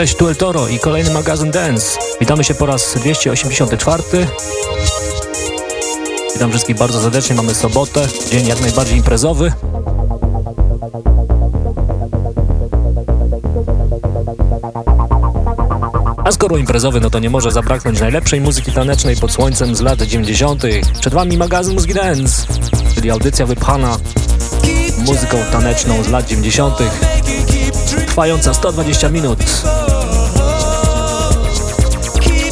Cześć, tu El Toro i kolejny magazyn Dance. Witamy się po raz 284. Witam wszystkich bardzo serdecznie. Mamy sobotę, dzień jak najbardziej imprezowy. A skoro imprezowy, no to nie może zabraknąć najlepszej muzyki tanecznej pod słońcem z lat 90. Przed Wami magazyn Muzyki Dance, czyli audycja wypchana muzyką taneczną z lat 90. Trwająca 120 minut.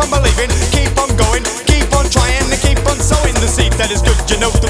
keep on believing, keep on going, keep on trying, and keep on sowing the seed that is good. You know the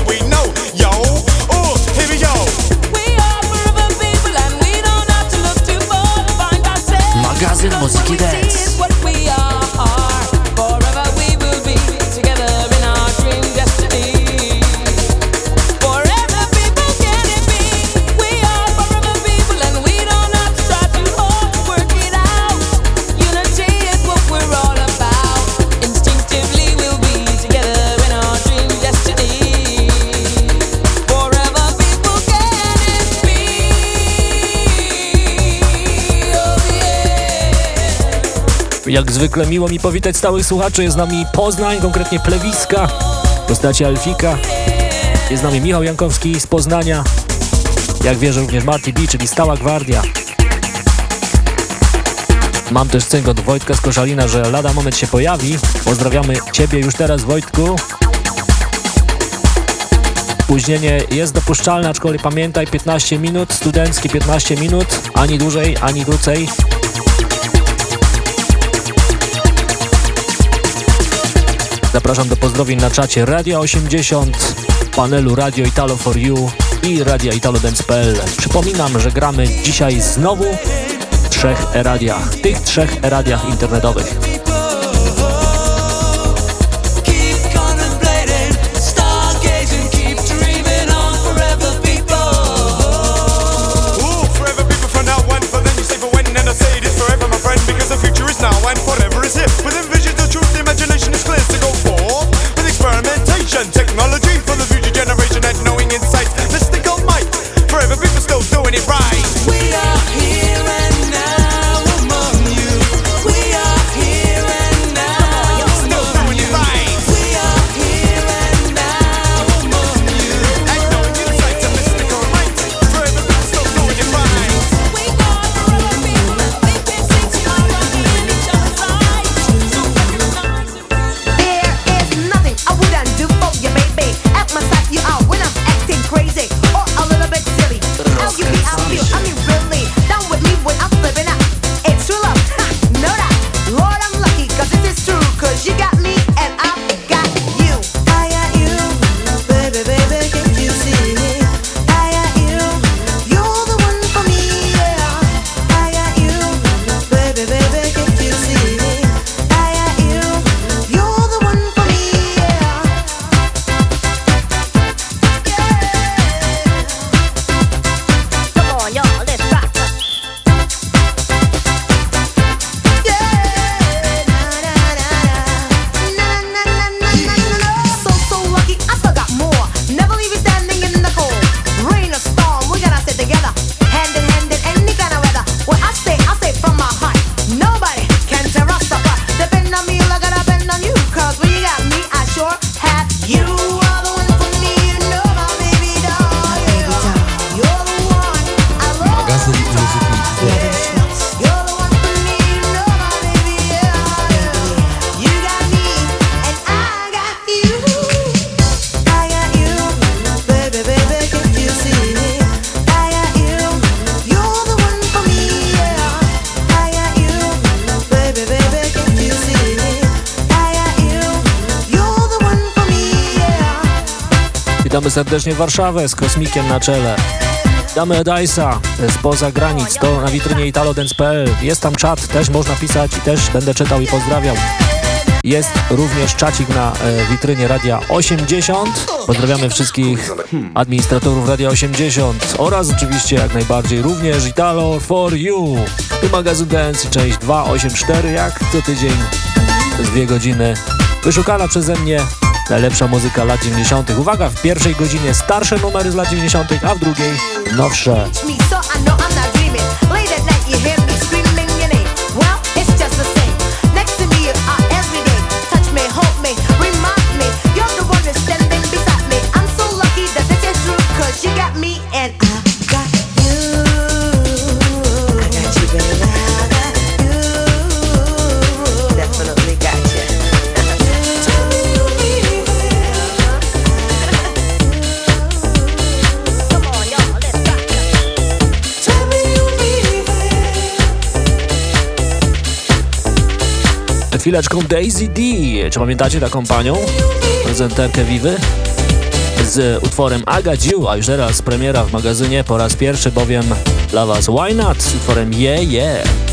Jak zwykle miło mi powitać stałych słuchaczy. Jest z nami Poznań, konkretnie Plewiska, postaci Alfika. Jest z nami Michał Jankowski z Poznania. Jak wierzę również Marty B, czyli Stała Gwardia. Mam też cynk od Wojtka z Koszalina, że lada moment się pojawi. Pozdrawiamy Ciebie już teraz, Wojtku. Spóźnienie jest dopuszczalne, aczkolwiek pamiętaj 15 minut, studenckie 15 minut, ani dłużej, ani krócej. Zapraszam do pozdrowień na czacie Radio 80, panelu Radio Italo for You i Radio Italo Dance.pl. Przypominam, że gramy dzisiaj znowu w trzech radiach, tych trzech radiach internetowych. Serdecznie Warszawę z Kosmikiem na czele. Witamy Edajsa spoza granic, to na witrynie italodance.pl. Jest tam czat, też można pisać i też będę czytał i pozdrawiał. Jest również czacik na e, witrynie Radia 80. Pozdrawiamy wszystkich administratorów Radia 80 oraz oczywiście jak najbardziej również Italo for You. Tu magazyn Dance część 284 jak co tydzień dwie godziny. Wyszukana przeze mnie najlepsza muzyka lat 90. Uwaga, w pierwszej godzinie starsze numery z lat 90., a w drugiej nowsze. Chwileczką Daisy D. Czy pamiętacie taką panią? Prezenterkę Vivy? Z utworem Aga a już teraz premiera w magazynie po raz pierwszy bowiem dla Was Why Not z utworem Yeah Yeah.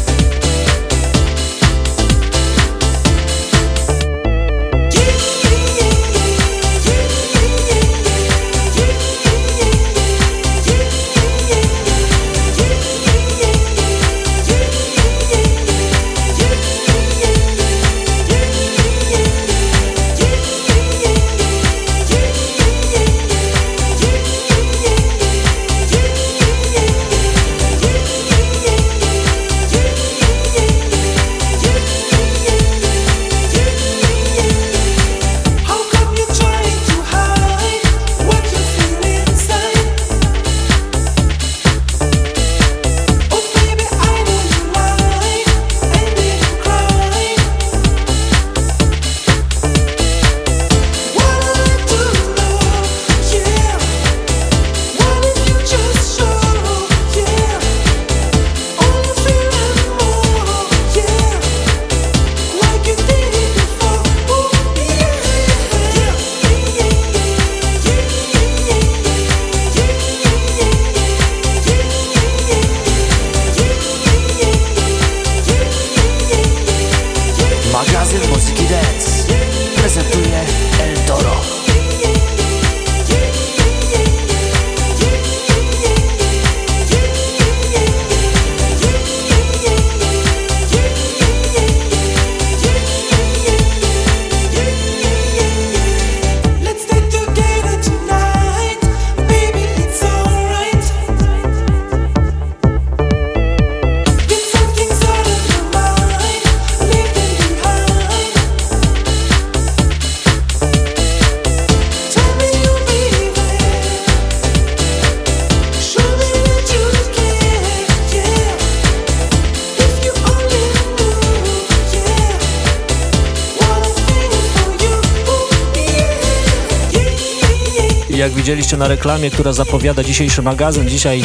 Widzieliście na reklamie, która zapowiada dzisiejszy magazyn. Dzisiaj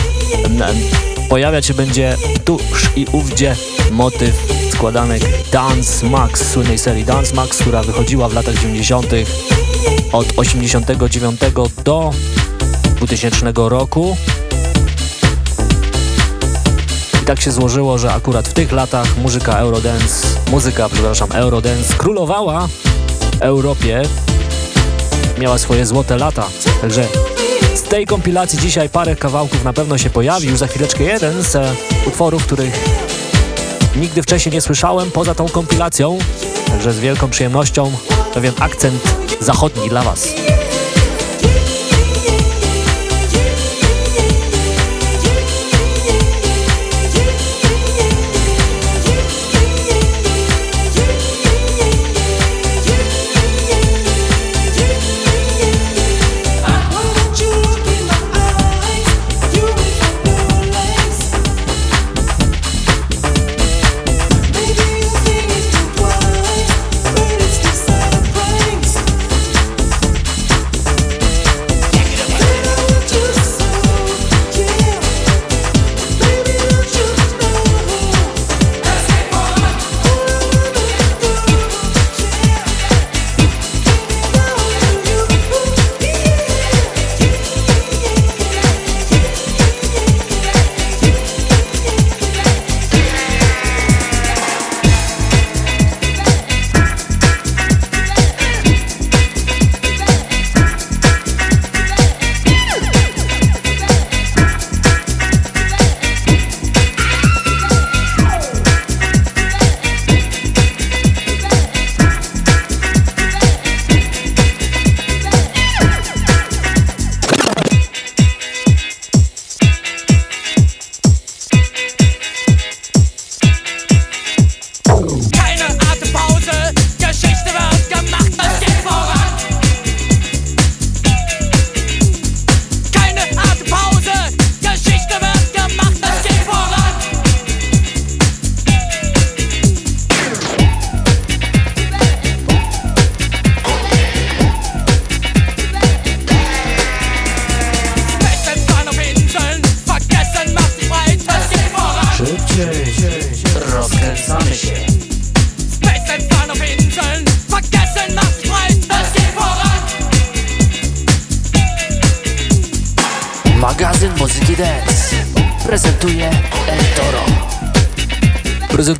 pojawiać się będzie tuż i ówdzie motyw składanek Dance Max, słynnej serii Dance Max, która wychodziła w latach 90. od 89 do 2000 roku. I tak się złożyło, że akurat w tych latach muzyka Eurodance, muzyka, przepraszam, Eurodance królowała Europie miała swoje złote lata. Także z tej kompilacji dzisiaj parę kawałków na pewno się pojawi. Już za chwileczkę jeden z e, utworów, których nigdy wcześniej nie słyszałem poza tą kompilacją. Także z wielką przyjemnością pewien akcent zachodni dla Was.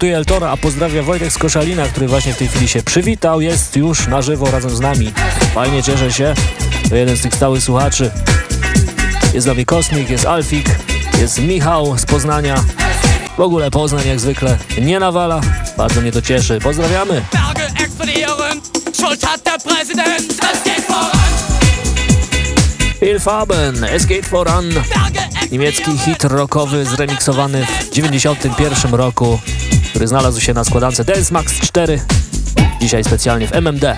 Prezentuje El Toro, a pozdrawia Wojtek z Koszalina, który właśnie w tej chwili się przywitał, jest już na żywo razem z nami. Fajnie, cieszę się. To jeden z tych stałych słuchaczy. Jest z nami Kosmik, jest Alfik, jest Michał z Poznania. W ogóle Poznań jak zwykle nie nawala. Bardzo mnie to cieszy. Pozdrawiamy. Il Faben, Es geht voran. Niemiecki hit rockowy zremiksowany w 91 roku, który znalazł się na składance Dance Max 4. Dzisiaj specjalnie w MMD.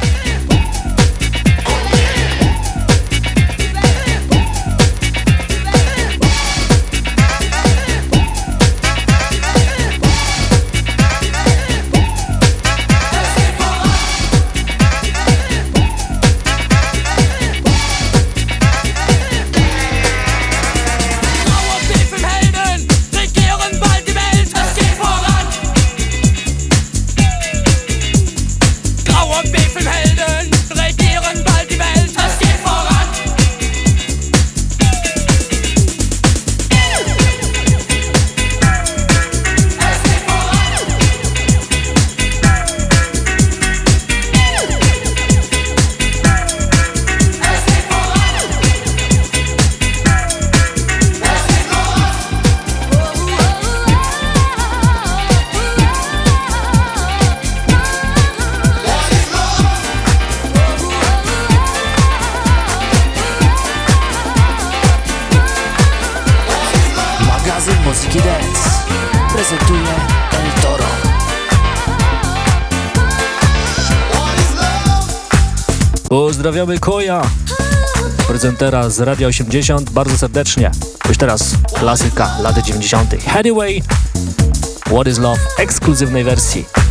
Pozdrawiamy Koja, prezentera z Radia 80, bardzo serdecznie. Już teraz klasyka lat 90. Anyway, What is Love, ekskluzywnej wersji.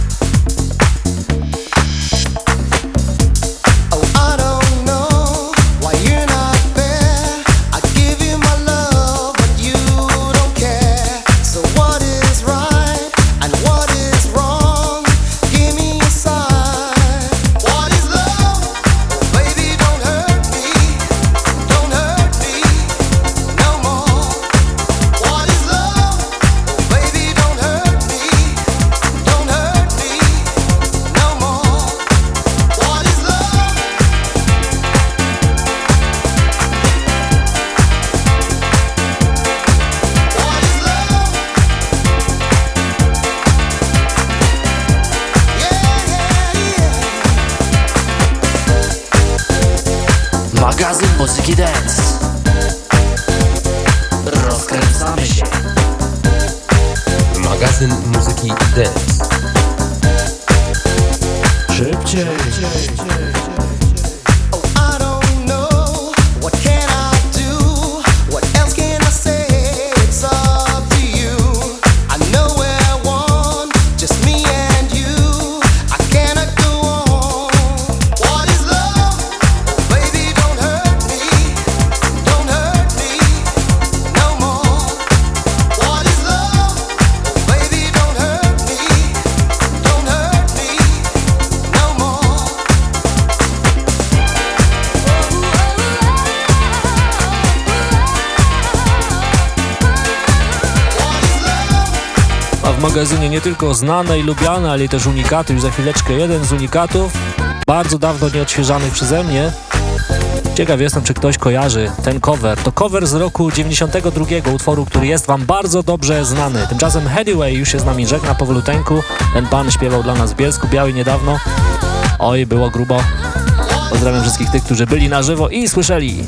Magazynie nie tylko znane i lubiane, ale też unikaty. Już za chwileczkę jeden z unikatów, bardzo dawno nieodświeżany przeze mnie. Ciekaw jestem, czy ktoś kojarzy ten cover. To cover z roku 92 utworu, który jest wam bardzo dobrze znany. Tymczasem Headway już się z nami żegna powoluteńku. Ten pan śpiewał dla nas w Bielsku Białej niedawno. Oj, było grubo. Pozdrawiam wszystkich tych, którzy byli na żywo i słyszeli.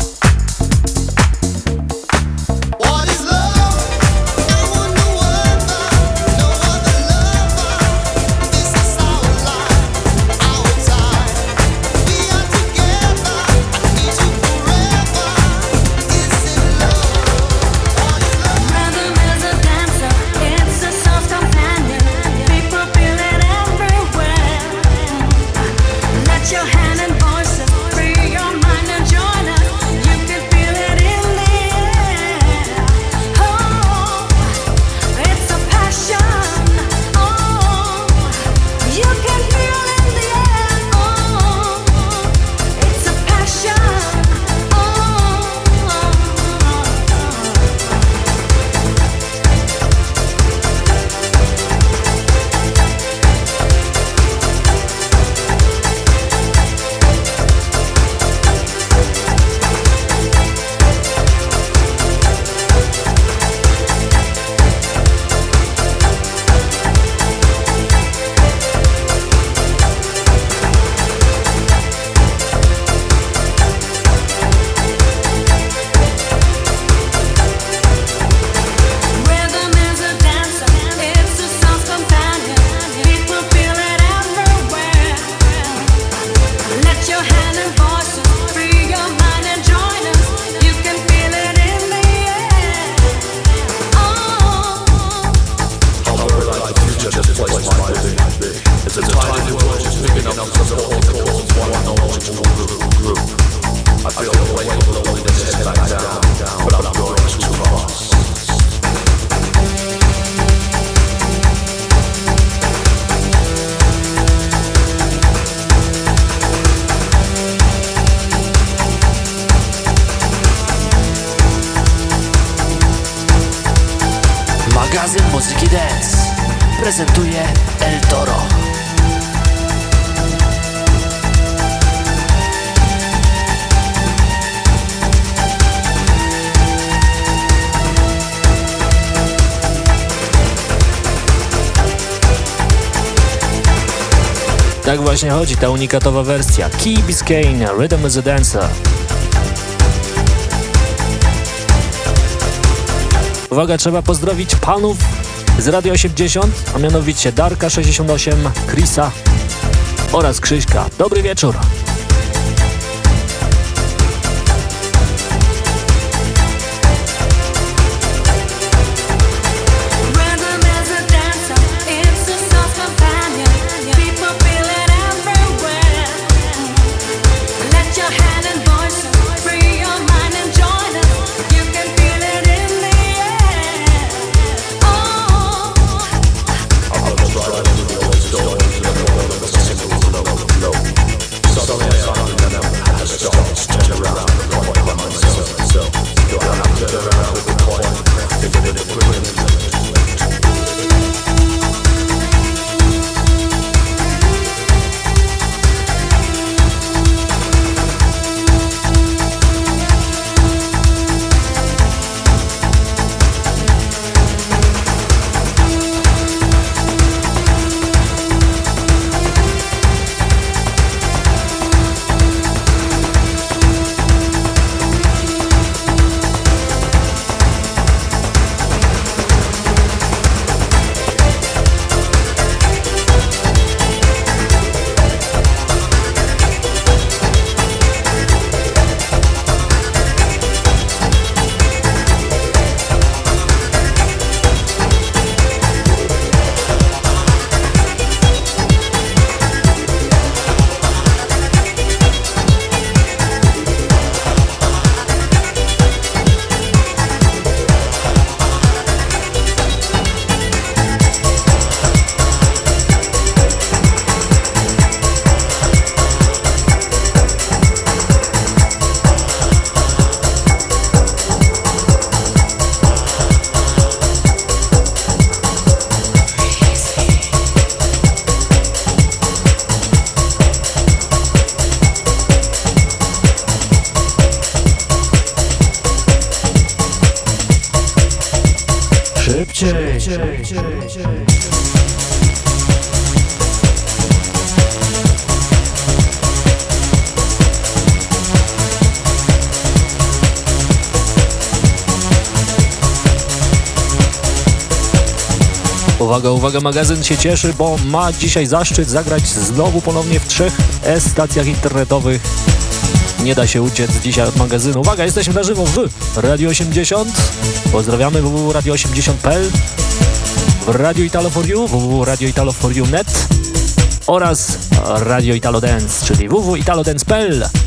Chodzi ta unikatowa wersja. Key Biscayne, Rhythm as a Dancer. Uwaga, trzeba pozdrowić panów z Radio 80, a mianowicie Darka 68, Chrisa oraz Krzyśka. Dobry wieczór. Magazyn się cieszy, bo ma dzisiaj zaszczyt zagrać znowu ponownie w trzech S-stacjach internetowych. Nie da się uciec dzisiaj od magazynu. Uwaga, jesteśmy na żywo w Radio 80. Pozdrawiamy www.radio80.pl w Radio Italo for You, www.radioitalo4you.net oraz Radio Italo Dance, czyli www.italodance.pl.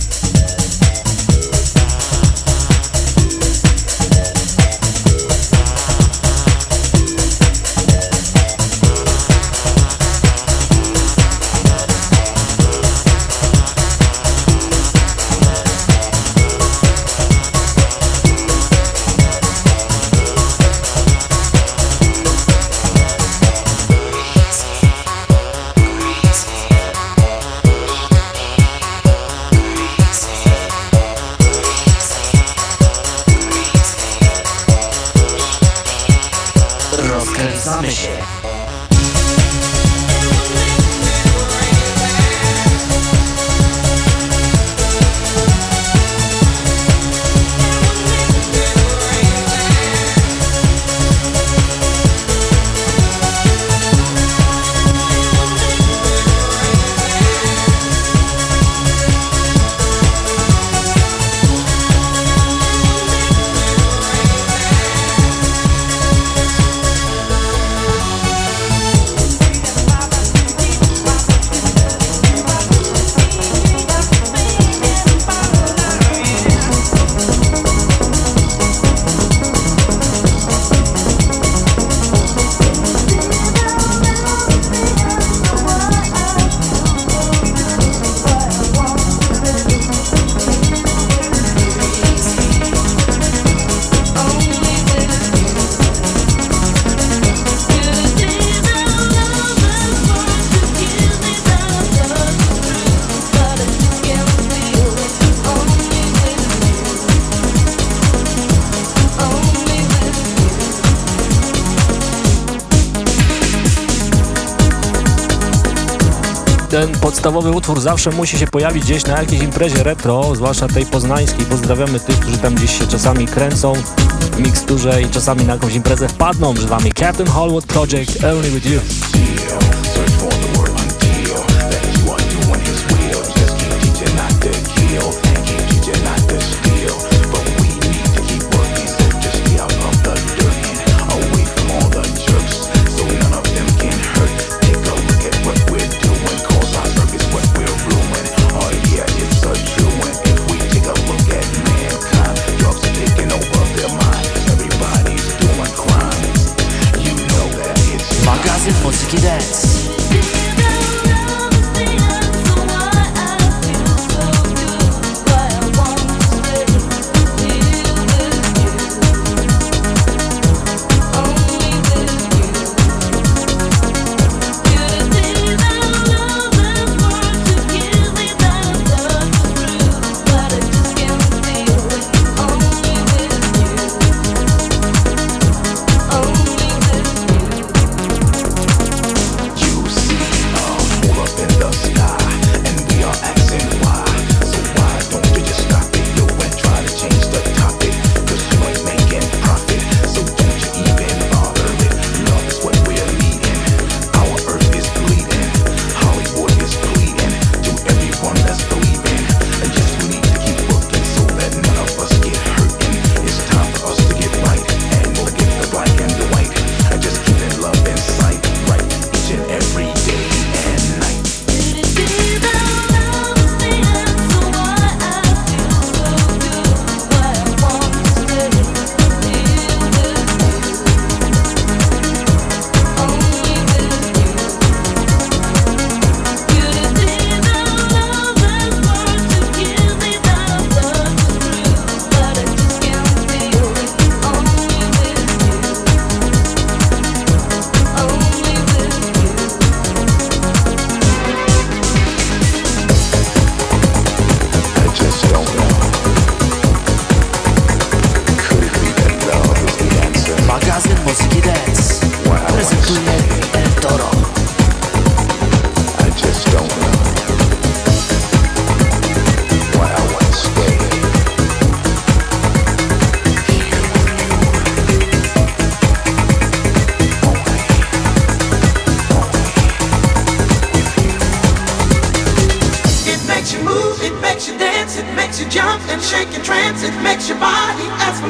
podstawowy utwór zawsze musi się pojawić gdzieś na jakiejś imprezie retro, zwłaszcza tej poznańskiej. Pozdrawiamy tych, którzy tam gdzieś się czasami kręcą w miksturze i czasami na jakąś imprezę wpadną. Brzydami Captain Hollywood Project, Only With You.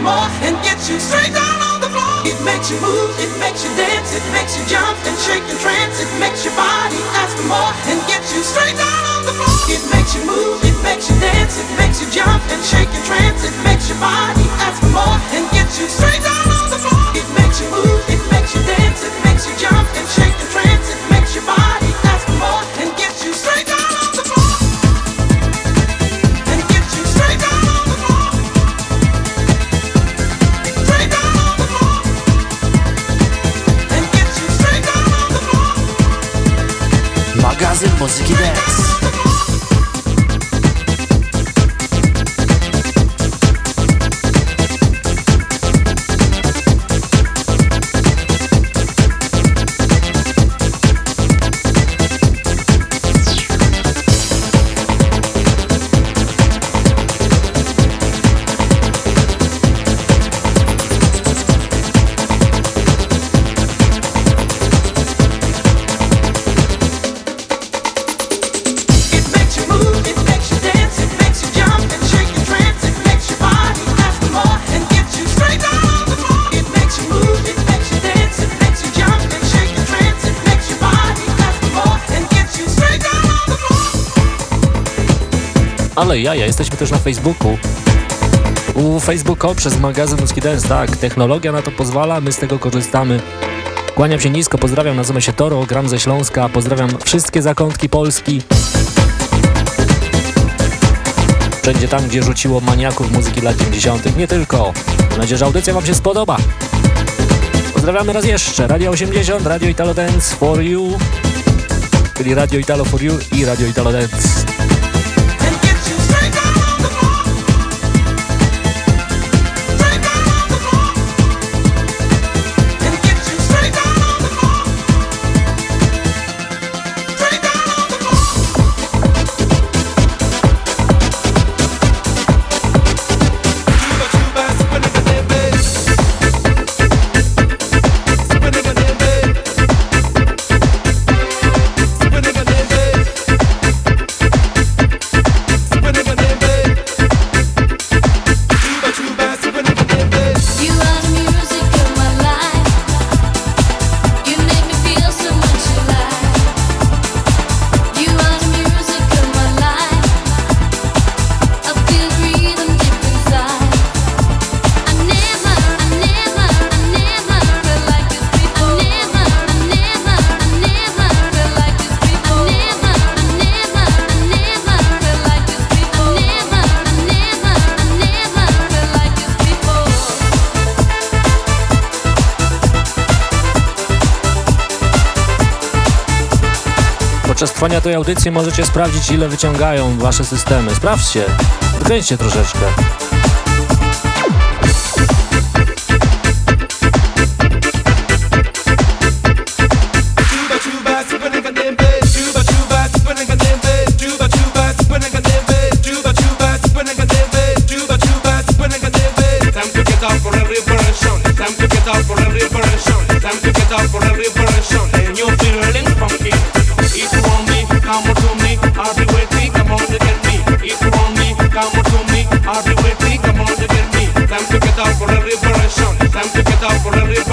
more and gets you straight down on the floor. It makes you move, it makes you dance, it makes you jump and shake and trance. It makes your body ask for more and get you straight down on the floor. It makes you move, it makes you dance, it makes you jump and shake and trance. It makes your body ask for more and get you straight down on the floor. It makes you move, it makes you dance, it makes you jump and shake. Music Dance. Ale jaja, jesteśmy też na Facebooku. U Facebooka przez magazyn Muski Dance, tak, technologia na to pozwala, my z tego korzystamy. Kłaniam się nisko, pozdrawiam, nazywam się Toro, gram ze Śląska, pozdrawiam wszystkie zakątki Polski. Wszędzie tam, gdzie rzuciło maniaków muzyki lat 90. Nie tylko. Mam nadzieję, że audycja Wam się spodoba. Pozdrawiamy raz jeszcze. Radio 80, Radio Italo Dance for You, czyli Radio Italo for You i Radio Italo Dance. Trwania tej audycji możecie sprawdzić, ile wyciągają wasze systemy. Sprawdźcie, kręćcie troszeczkę. se queda por el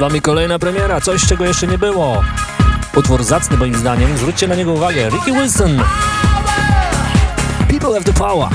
wami kolejna premiera, coś czego jeszcze nie było. Utwór zacny moim zdaniem, zwróćcie na niego uwagę. Ricky Wilson. People have the power.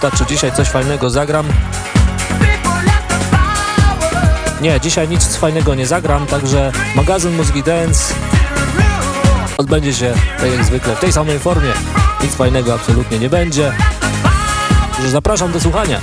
Pyta, czy dzisiaj coś fajnego zagram. Nie, dzisiaj nic fajnego nie zagram, także magazyn Muzyki Dance odbędzie się tak jak zwykle w tej samej formie. Nic fajnego absolutnie nie będzie. Zapraszam do słuchania.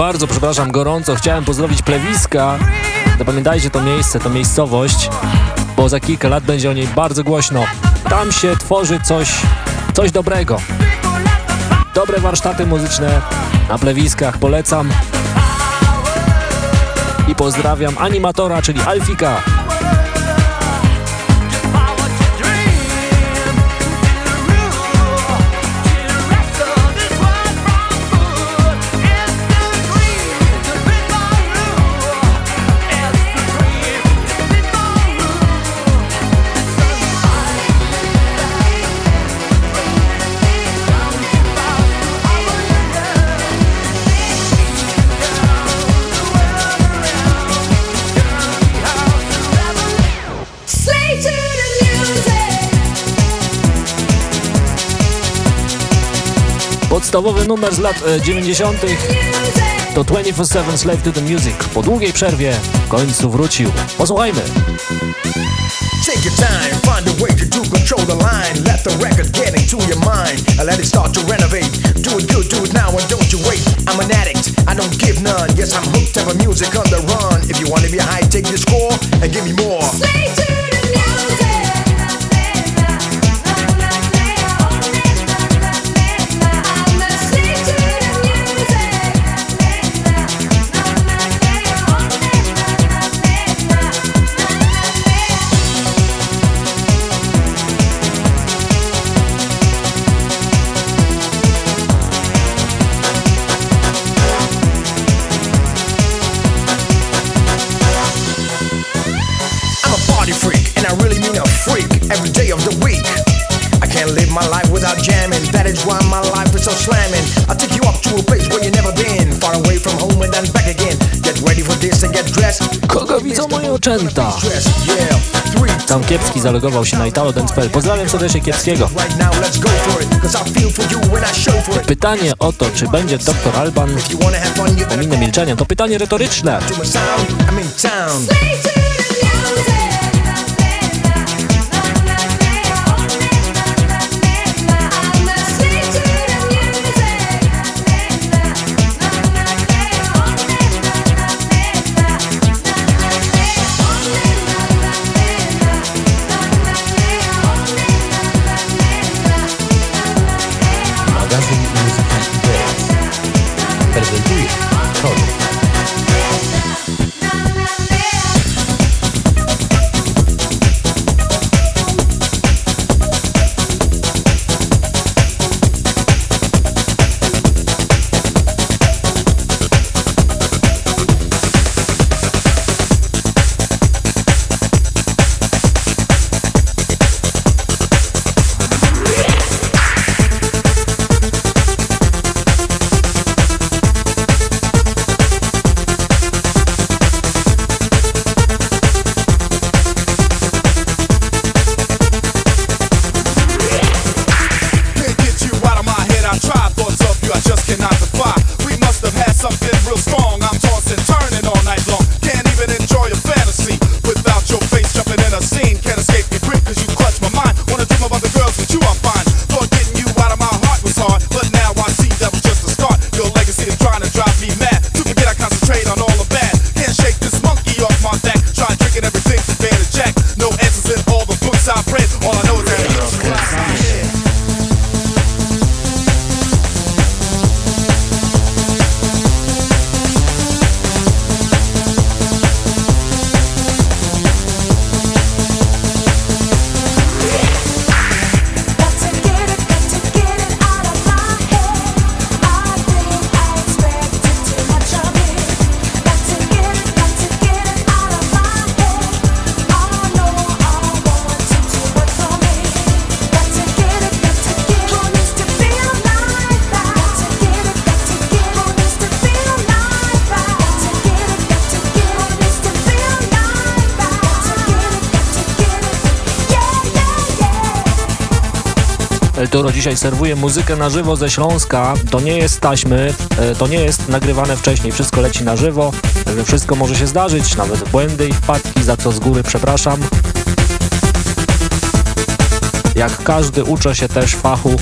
Bardzo przepraszam, gorąco chciałem pozdrowić Plewiska. Zapamiętajcie to miejsce, to miejscowość, bo za kilka lat będzie o niej bardzo głośno. Tam się tworzy coś, coś dobrego. Dobre warsztaty muzyczne na Plewiskach, polecam. I pozdrawiam animatora, czyli Alfika. Podstawowy numer z lat 90. to 24-7 Slave to the Music. Po długiej przerwie w końcu wrócił. Posłuchajmy. Take your time, find a way to do control the line. Let the record get into your mind and let it start to renovate. Do it good, do it now, and don't you wait. I'm an addict, I don't give none. Yes, I'm hooked up on music on the run. If you want to be high, take the score and give me more. my slamming. I take you up to a place where you never been, far away from home and then back again. Get ready for this and get dressed. Kogo widzą moje oczęta? Tam Kiepski zalogował się na italodance.pl. Pozdrawiam serdecznie Kiepskiego. Pytanie o to, czy będzie Dr. Alban pominę milczenia, to pytanie retoryczne. Toro dzisiaj serwuje muzykę na żywo ze Śląska. To nie jest taśmy, e, to nie jest nagrywane wcześniej. Wszystko leci na żywo, wszystko może się zdarzyć, nawet błędy i wpadki, za co z góry przepraszam. Jak każdy uczę się też fachu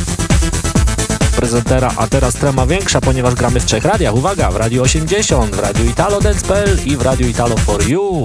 prezentera, a teraz trema większa, ponieważ gramy w trzech radiach. Uwaga, w Radio 80, w Radio Italo Dance.pl i w Radio Italo for You.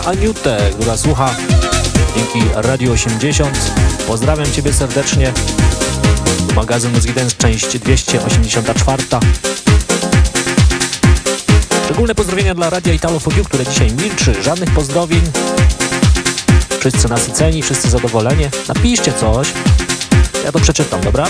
Serdecznie Aniutę, która słucha dzięki Radio 80. Pozdrawiam Ciebie serdecznie. Magazyn Muzyki część 284. Szczególne pozdrowienia dla Radia Italo For You, które dzisiaj milczy. Żadnych pozdrowień. Wszyscy nasyceni, wszyscy zadowoleni. Napiszcie coś. Ja to przeczytam, dobra?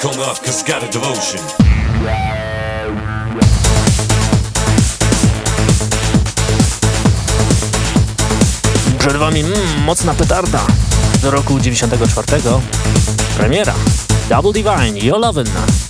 Cause got a devotion. Przed wami mm, mocna petarda z roku 94. Premiera Double Divine, Your Lovin'.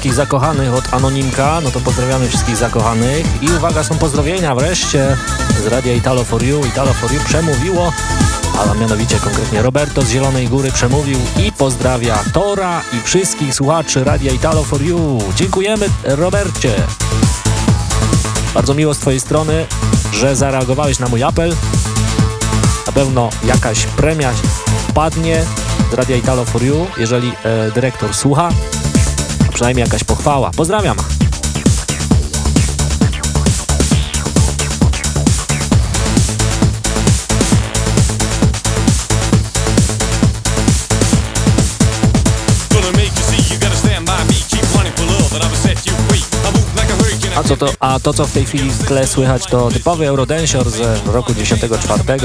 Wszystkich zakochanych od Anonimka. No to pozdrawiamy wszystkich zakochanych. I uwaga, są pozdrowienia wreszcie z radia Italo for You. Italo for You przemówiło, a mianowicie konkretnie Roberto z Zielonej Góry przemówił i pozdrawia Tora i wszystkich słuchaczy radia Italo for You. Dziękujemy, Robercie. Bardzo miło z Twojej strony, że zareagowałeś na mój apel. Na pewno jakaś premia padnie z Radia Italo for You, jeżeli e, dyrektor słucha przynajmniej jakaś pochwała. Pozdrawiam! A, co to, a to, co w tej chwili w tle słychać, to typowy Eurodensior z roku 94.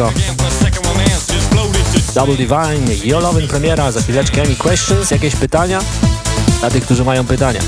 Double Divine, Your premiera, za chwileczkę. Any questions? Jakieś pytania? Dla tych, którzy mają pytania.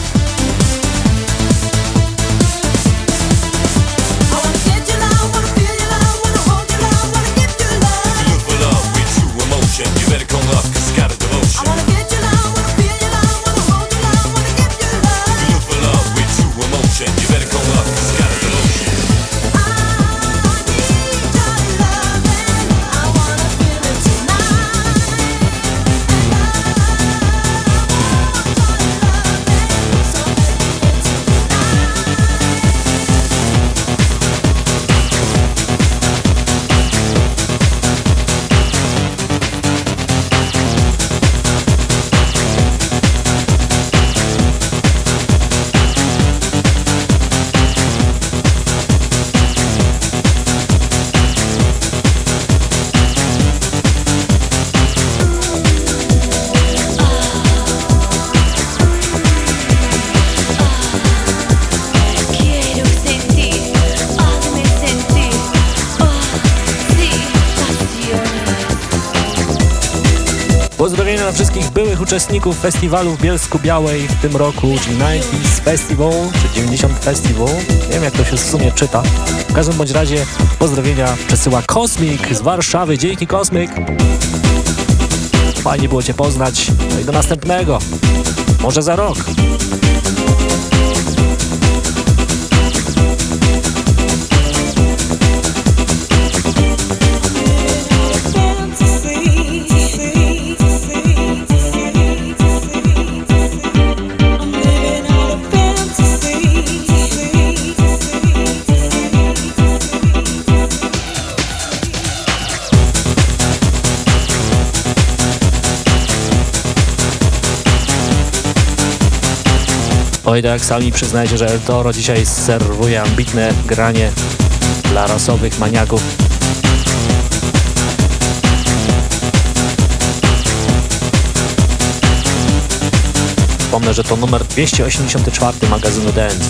uczestników festiwalu w Bielsku Białej w tym roku, czyli 90s Festival, czy 90 Festival, nie wiem jak to się w sumie czyta. W każdym bądź razie pozdrowienia przesyła Kosmik z Warszawy. Dzięki Kosmik! Fajnie było Cię poznać. No i do następnego. Może za rok. Oj tak, sami przyznajcie, że El Toro dzisiaj serwuje ambitne granie dla rasowych maniaków. Przypomnę, że to numer 284 magazynu Dance.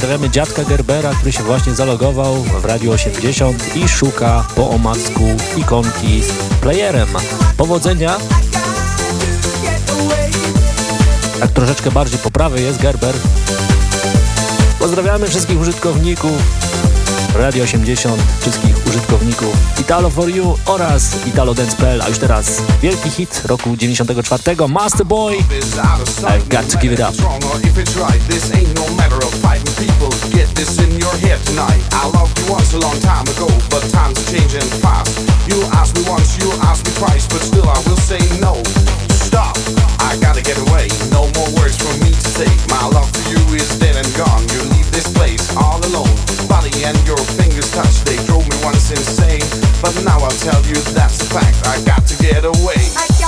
Pozdrawiamy dziadka Gerbera, który się właśnie zalogował w Radio 80 i szuka po omacku ikonki z playerem. Powodzenia! Tak troszeczkę bardziej poprawy jest Gerber. Pozdrawiamy wszystkich użytkowników Radio 80, wszystkich użytkowników Italo For You oraz Italo Dance.pl, a już teraz wielki hit roku 94, Master Boy, I've got to give it up. No Stop. I gotta get away. No more words me to say. My love for you is dead and gone. You leave this place all alone. Body and your fingers touch, they drove me once insane. But now I'll tell you that's a fact. I got to get away. I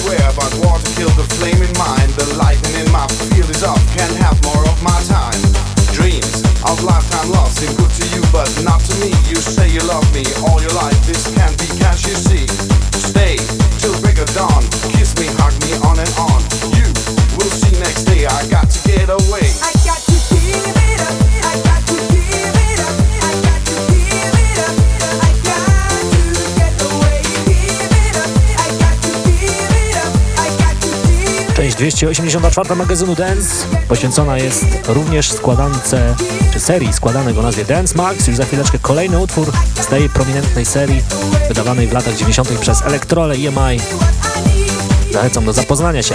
everywhere, but water killed the flame in mine. The lightning in my field is off. Can't have more of my time. Dreams of lifetime love seem good to you, but not to me. You say you love me all your life. This can't be cash, you see. Stay till break of dawn. Kiss me, hug me on and on. You will see next day. I got to get away. I 284 magazynu Dance poświęcona jest również składance, czy serii składanej o nazwie Dance Max. Już za chwileczkę kolejny utwór z tej prominentnej serii wydawanej w latach 90. przez Electrole EMI. need. Zachęcam do zapoznania się.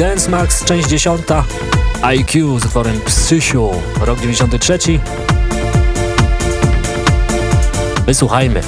Dance Max, część 10 IQ z utworem Psysiu, rok 93. Wysłuchajmy.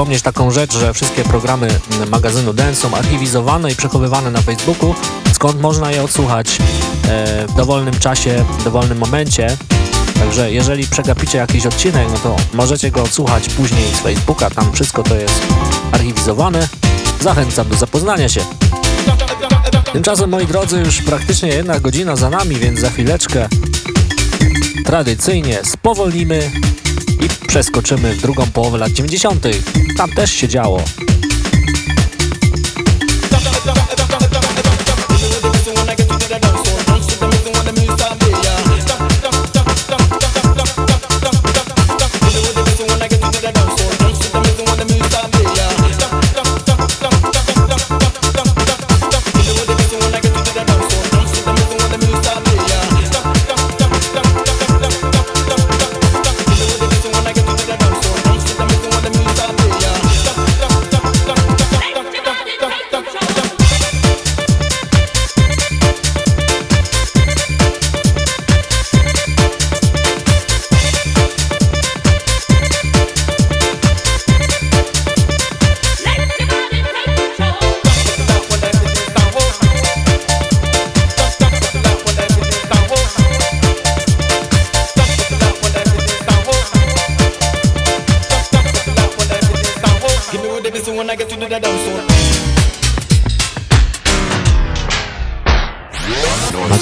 Przypomnieć taką rzecz, że wszystkie programy magazynu Dance są archiwizowane i przechowywane na Facebooku, skąd można je odsłuchać e, w dowolnym czasie, w dowolnym momencie. Także jeżeli przegapicie jakiś odcinek, no to możecie go odsłuchać później z Facebooka, tam wszystko to jest archiwizowane. Zachęcam do zapoznania się. Tymczasem, moi drodzy, już praktycznie jedna godzina za nami, więc za chwileczkę tradycyjnie spowolnimy i przeskoczymy w drugą połowę lat 90. Tam też się działo.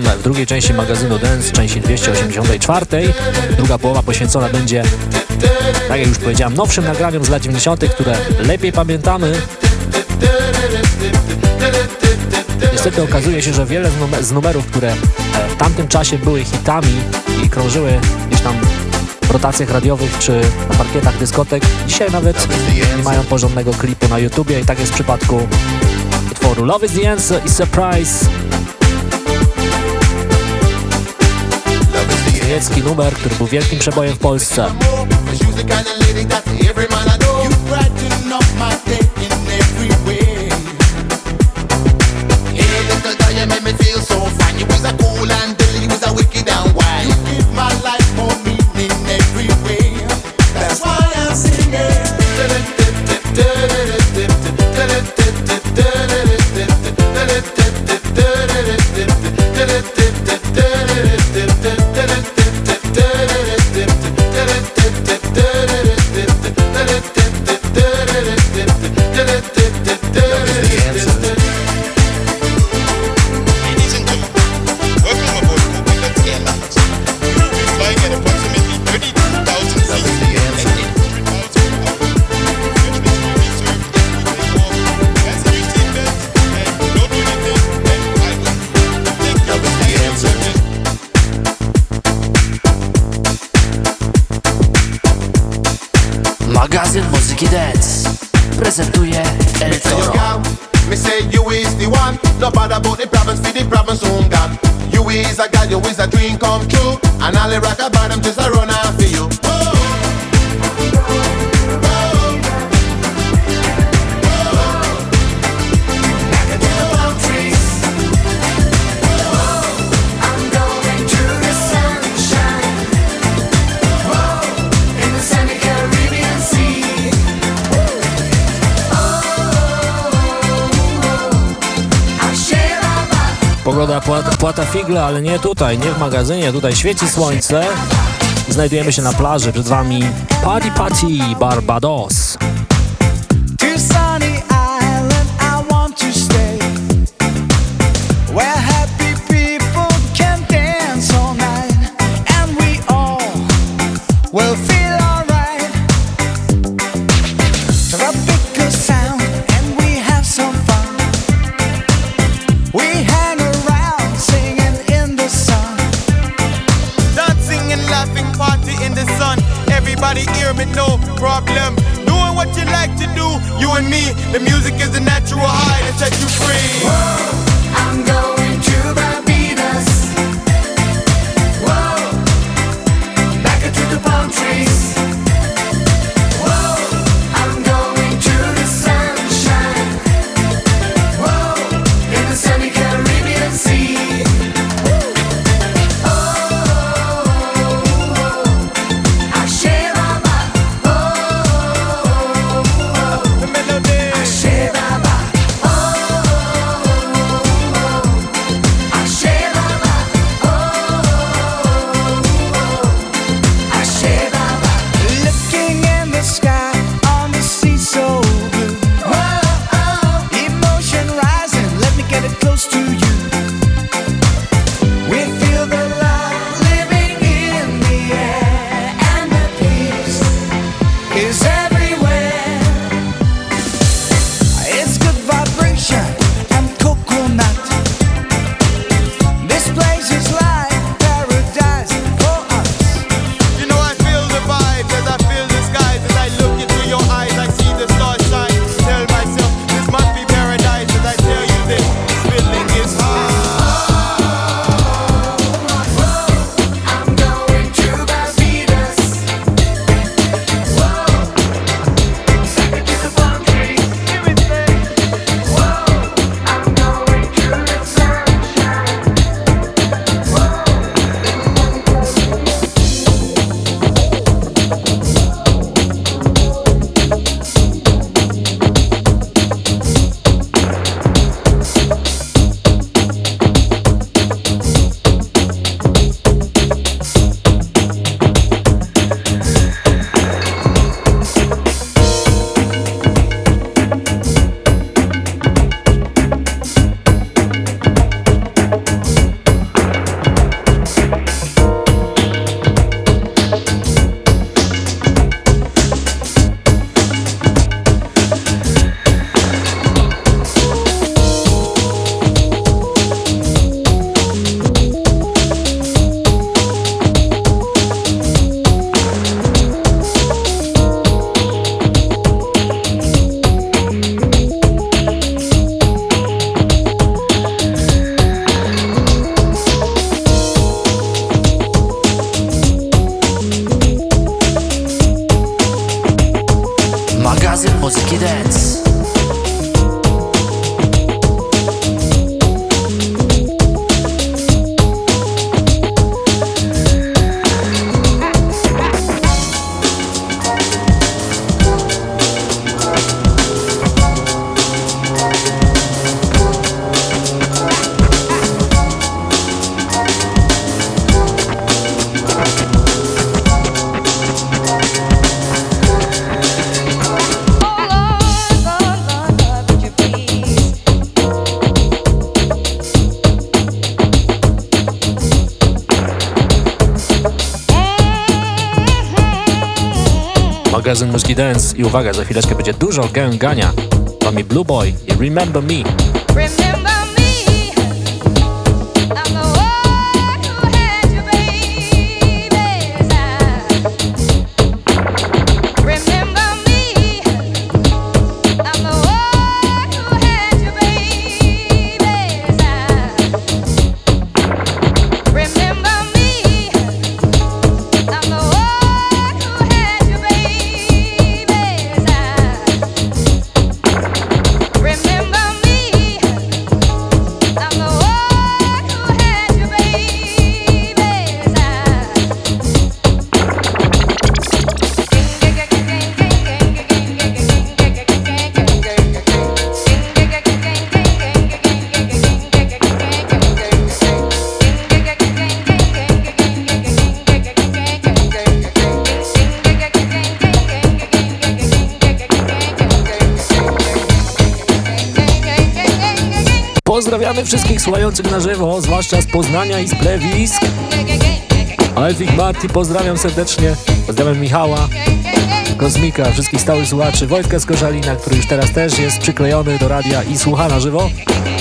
W drugiej części magazynu Dance, części 284. Druga połowa poświęcona będzie, tak jak już powiedziałem, nowszym nagraniom z lat 90., które lepiej pamiętamy. Niestety okazuje się, że wiele z numerów, które e, w tamtym czasie były hitami i krążyły gdzieś tam w rotacjach radiowych czy na parkietach dyskotek, dzisiaj nawet nie mają porządnego klipu na YouTubie i tak jest w przypadku utworu Love is the Answer i Surprise rajecki numer, który był wielkim przebojem w Polsce. And all the rock about them just a szkoda, płata, figla, ale nie tutaj, nie w magazynie, tutaj świeci słońce. Znajdujemy się na plaży, przed wami Party Party Barbados. Dance i uwaga, za chwileczkę będzie dużo gęgania. To Blue Boy i Remember Me. wszystkich słuchających na żywo, zwłaszcza z Poznania i z plewisk. Alfik Marti, pozdrawiam serdecznie. Pozdrawiam Michała, Kosmika, wszystkich stałych słuchaczy, Wojtka z Koszalina, który już teraz też jest przyklejony do radia i słucha na żywo.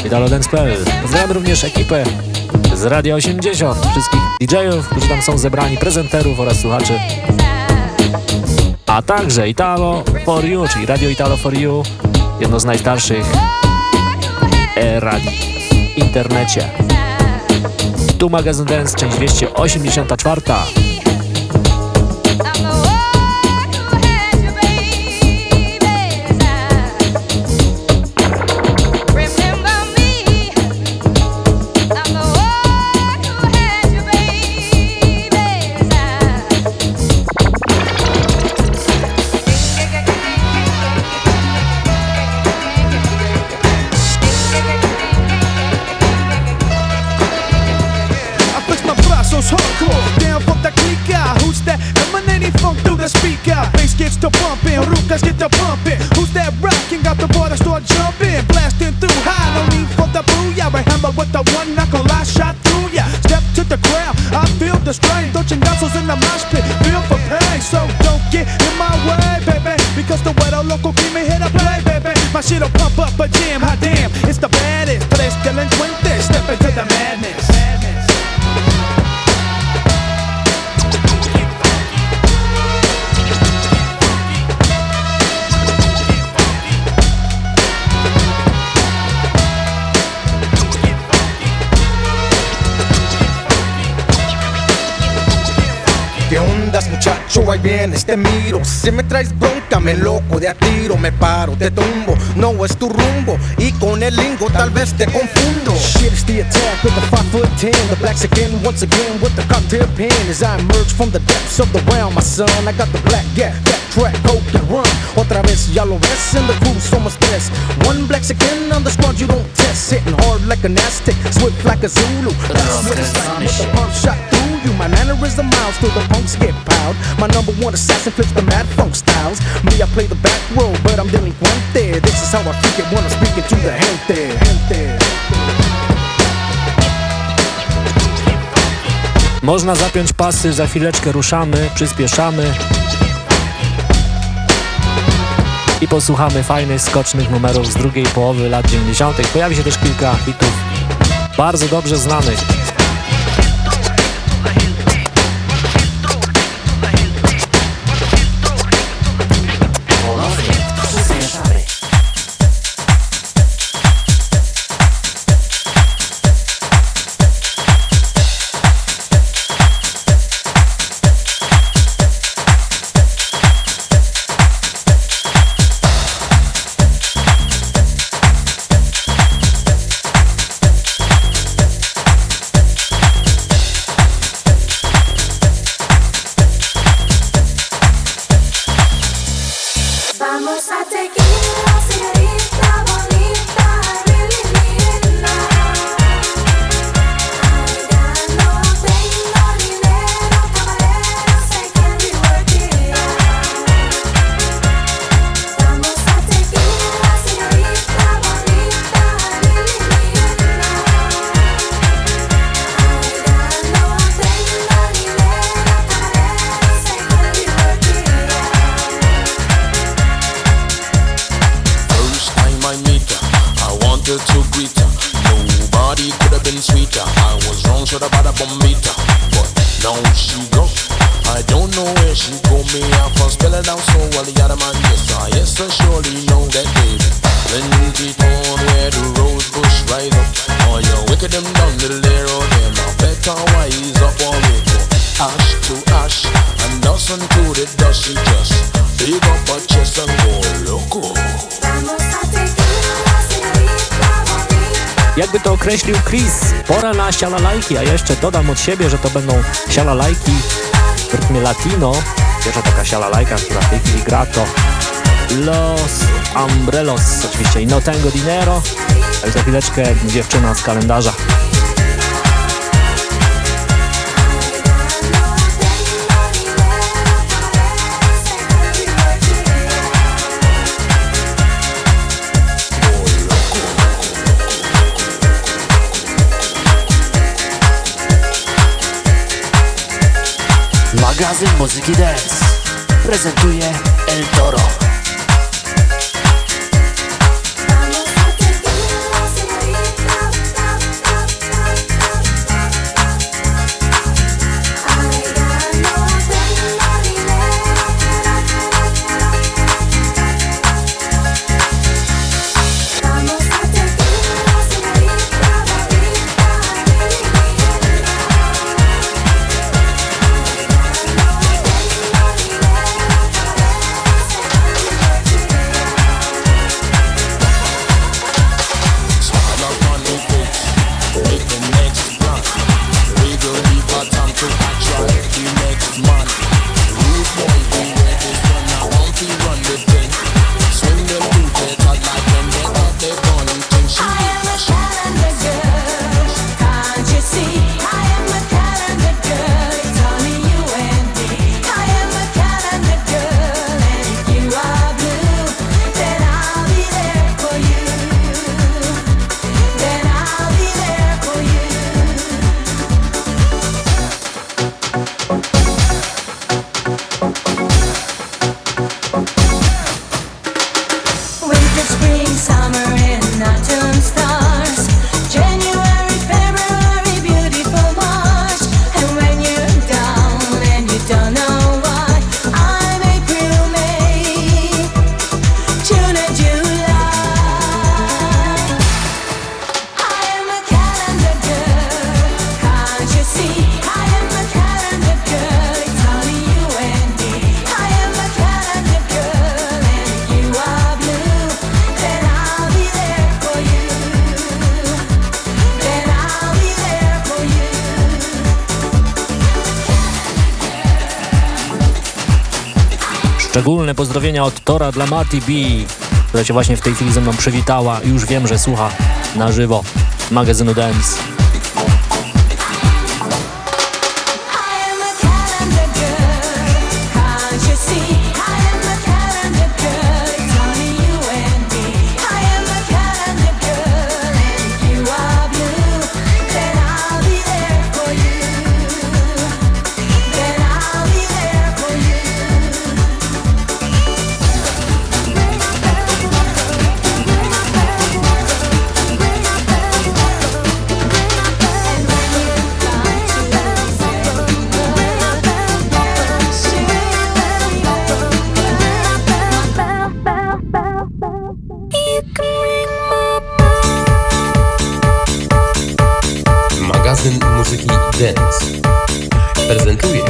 Italodance.pl. Pozdrawiam również ekipę z Radia 80, wszystkich DJ-ów, którzy tam są zebrani, prezenterów oraz słuchaczy. A także Italo for You, czyli Radio Italo for You, jedno z najstarszych e-radii internecie. Tu magazyn Dance, część 284. To pumping. Who's that rocking? Got the to start jumping, blasting through high. No need for the booyah. Remember with the one knuckle I shot through ya. Step to the crowd, I feel the strain. Don't chingazos in the mosh muchacho? Ahí vienes, te miro Si me traes bronca, me loco de a tiro Me paro, te tumbo, no es tu rumbo Y con el lingo tal vez te confundo Shit, it's the attack with the 5 foot 10. The blacks again, once again with the cocktail pen. As I emerge from the depths of the realm, my son, I got the black gap, that track, coke and run. Otra vez, ya lo ves, and the crew somos tres. One black's again on the squad, you don't test. Hitting hard like an Aztec, swift like a Zulu. That's what it's like with the pump shot through you. My miles till the punks get piled. My number one assassin flips the mad funk styles. Me, I play the back row, but I'm delinquente. This is how I it when I'm speaking to the gente. gente. Można zapiąć pasy, za chwileczkę ruszamy, przyspieszamy i posłuchamy fajnych, skocznych numerów z drugiej połowy lat 90. Pojawi się też kilka hitów bardzo dobrze znanych. Jakby to określił Chris, pora na sialalajki, a jeszcze dodam od siebie, że to będą sialalajki w rytmie latino. Pierwsza taka sialalajka, która w tej chwili gra to Los Umbrellos, oczywiście i No Tengo Dinero, za chwileczkę dziewczyna z kalendarza. Magazyn Muzyki Dance prezentuje El Toro. Dla Marty B, która się właśnie w tej chwili ze mną przywitała już wiem, że słucha na żywo magazynu Dance. Muzyki Dance prezentuje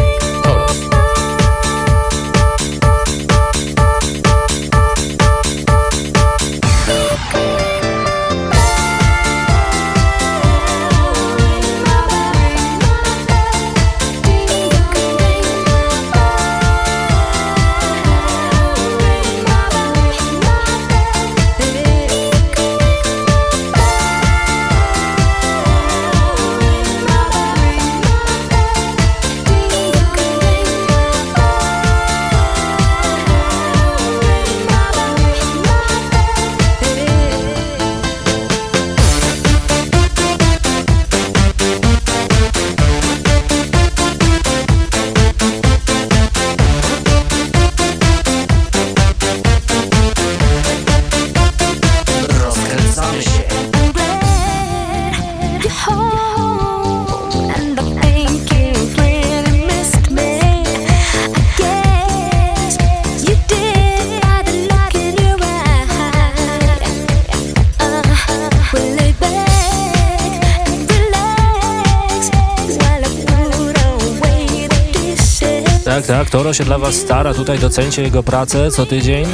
dla Was stara, tutaj docencie jego pracę co tydzień.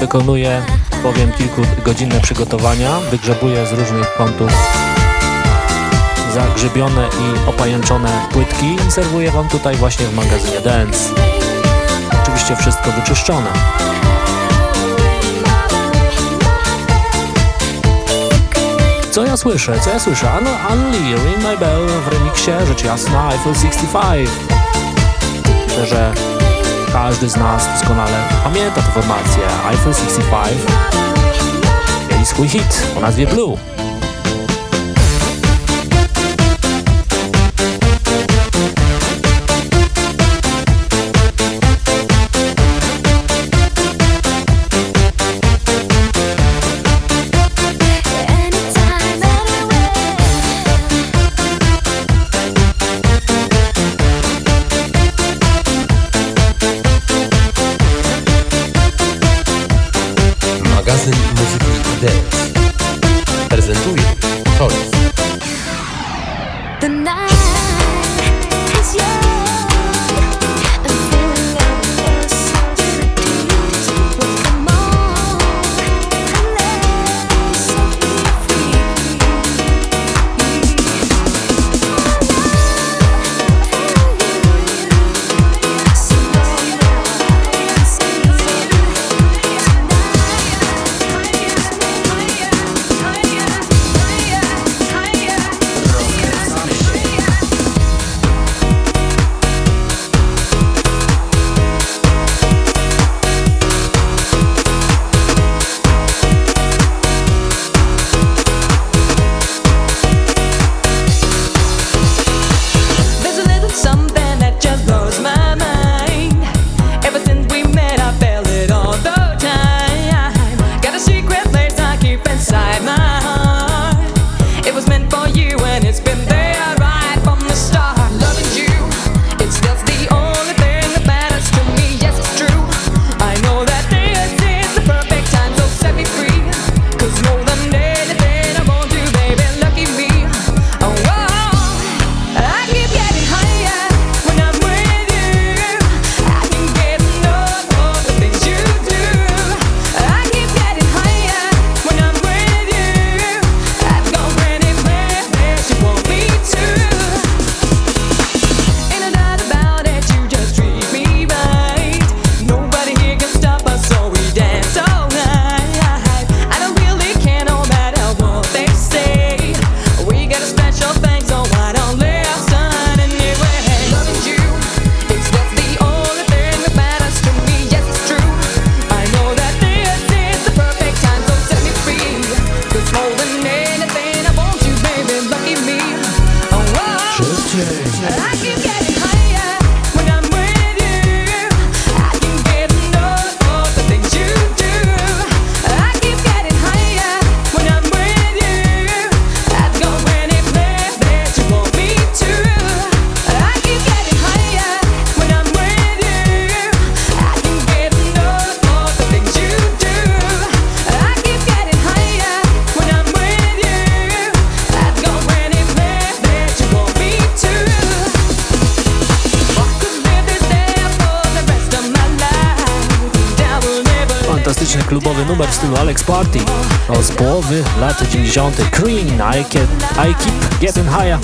Wykonuje, powiem, kilkugodzinne przygotowania, wygrzebuje z różnych kątów zagrzebione i opajęczone płytki i serwuje Wam tutaj właśnie w magazynie Dance. Oczywiście wszystko wyczyszczone. Co ja słyszę? Co ja słyszę? Ano Ring My Bell w remiksie, rzecz jasna, Eiffel 65. Myślę, że każdy z nas doskonale pamięta tę formację. Eiffel 65 mieli swój hit o nazwie Blue. Queen, I, can, I Keep Getting Higher.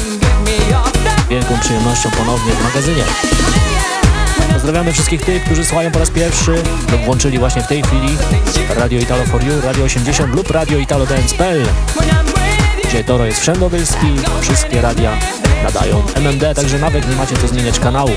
Wielką przyjemnością ponownie w magazynie. Pozdrawiamy wszystkich tych, którzy słuchają po raz pierwszy lub włączyli właśnie w tej chwili Radio Italo For You, Radio 80 lub Radio Italo Dance.pl, gdzie Doro jest wszędobylski, wszystkie radia nadają MMD, także nawet nie macie co zmieniać kanału.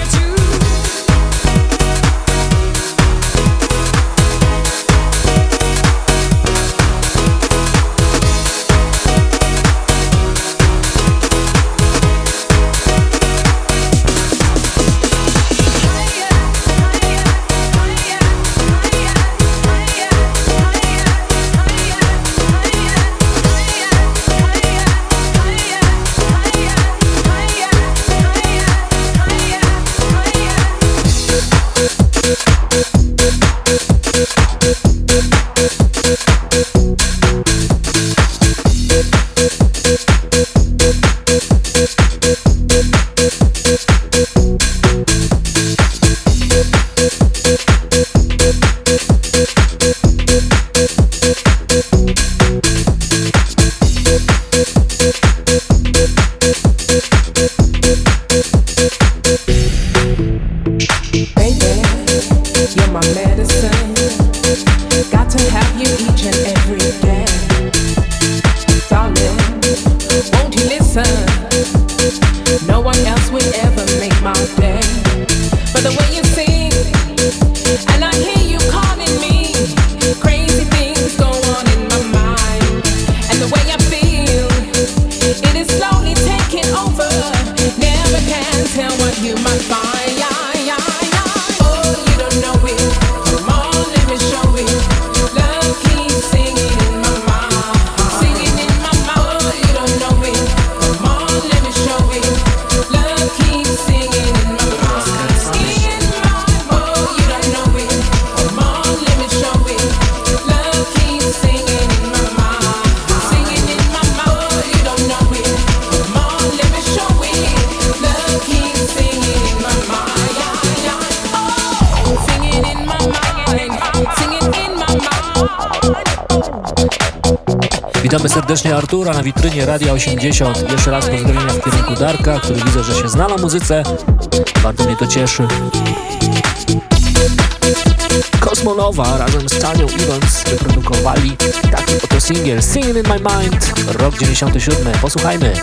Witamy serdecznie Artura na witrynie Radia 80. Jeszcze raz pozdrowienia w kierunku Darka, który widzę, że się zna na muzyce. Bardzo mnie to cieszy. Kosmonowa razem z Tanią Evans wyprodukowali taki oto singiel Singing in My Mind, rok 97. Posłuchajmy.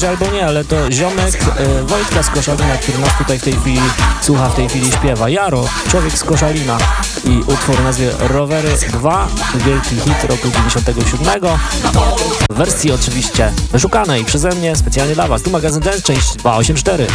albo nie, ale to ziomek e, Wojtka z Koszalina, który nas tutaj w tej chwili słucha, w tej chwili śpiewa. Jaro, człowiek z Koszalina i utwór o nazwie Rowery 2, wielki hit roku 97. W wersji oczywiście wyszukanej przeze mnie specjalnie dla Was. Tu magazyn Dance, część 284.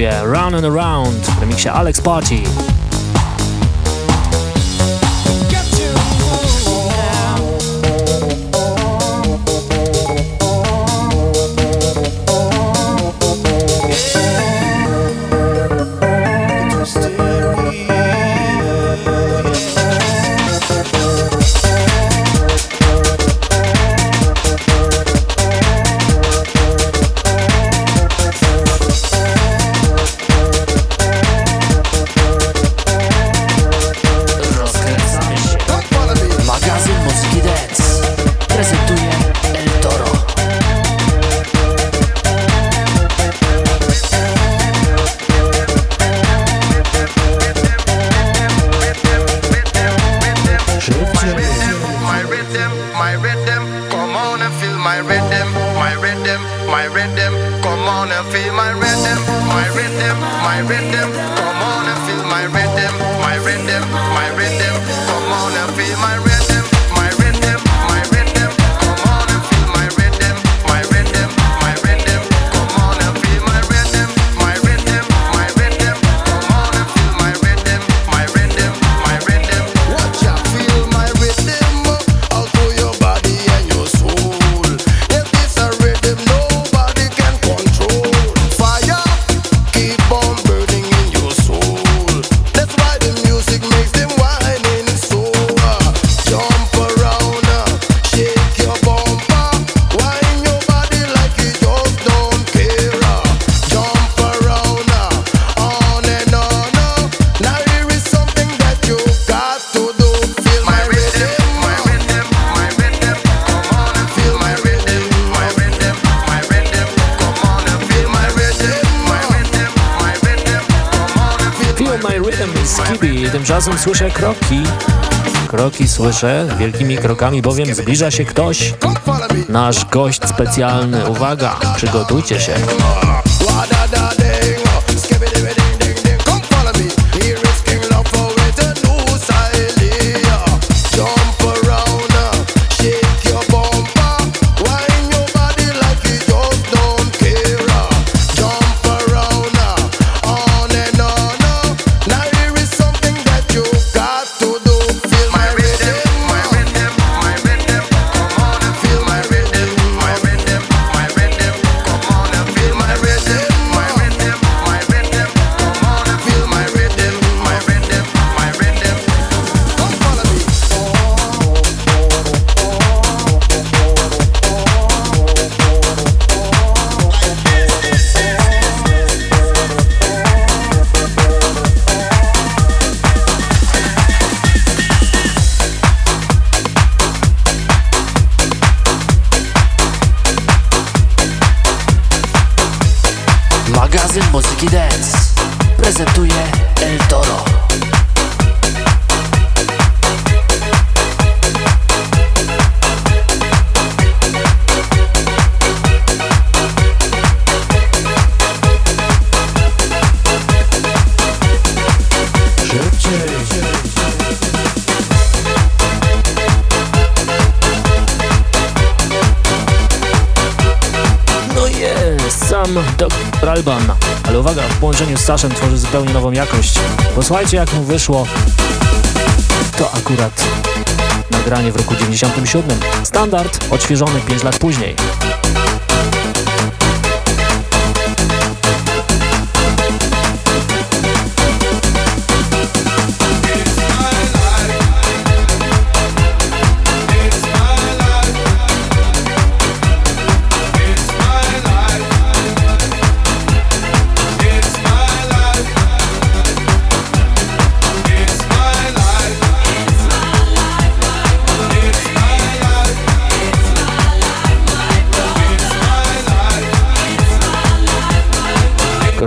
Panowie, Round and Around w remiksie Alex Party. słyszę kroki. Kroki słyszę, wielkimi krokami bowiem zbliża się ktoś. Nasz gość specjalny, uwaga, przygotujcie się. Staszem tworzy zupełnie nową jakość. Posłuchajcie jak mu wyszło to akurat nagranie w roku 97. Standard odświeżony 5 lat później.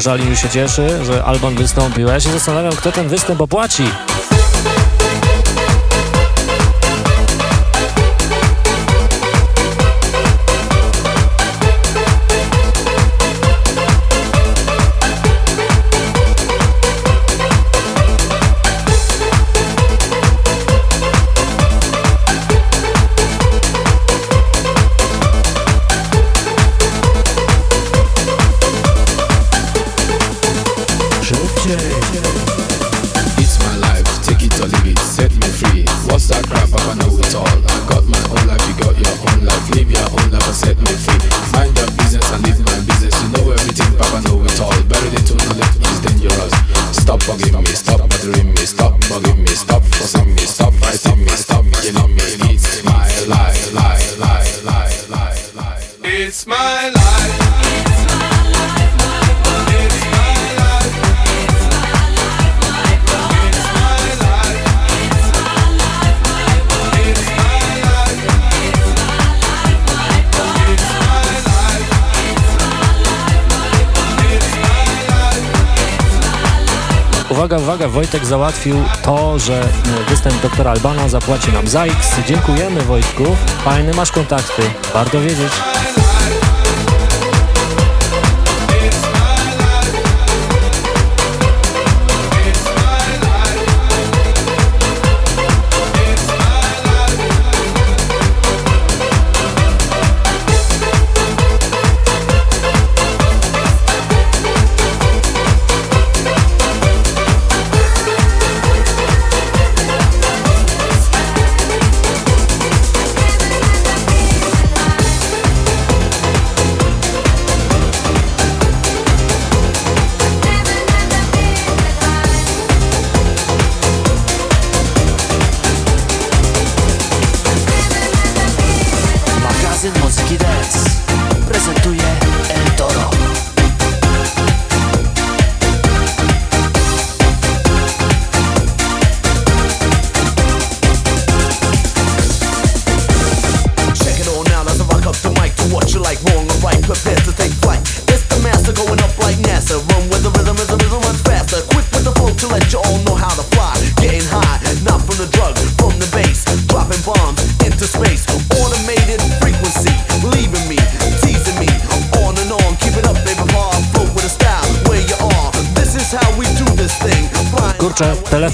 Żalił się cieszy, że Albon wystąpił. Ja się zastanawiam, kto ten występ opłaci. Wojtek załatwił to, że e, występ doktora Albana zapłaci nam za X. Dziękujemy Wojtku, fajne masz kontakty, warto wiedzieć.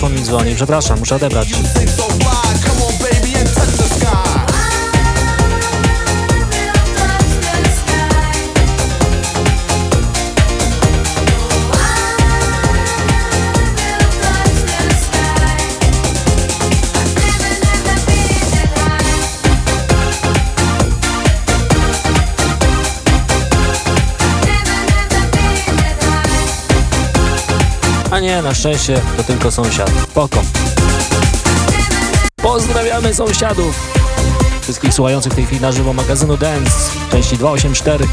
telefon mi dzwoni, przepraszam, muszę odebrać. Nie, na szczęście to tylko sąsiad. Poko. Pozdrawiamy sąsiadów! Wszystkich słuchających w tej chwili na żywo magazynu Dance części 284.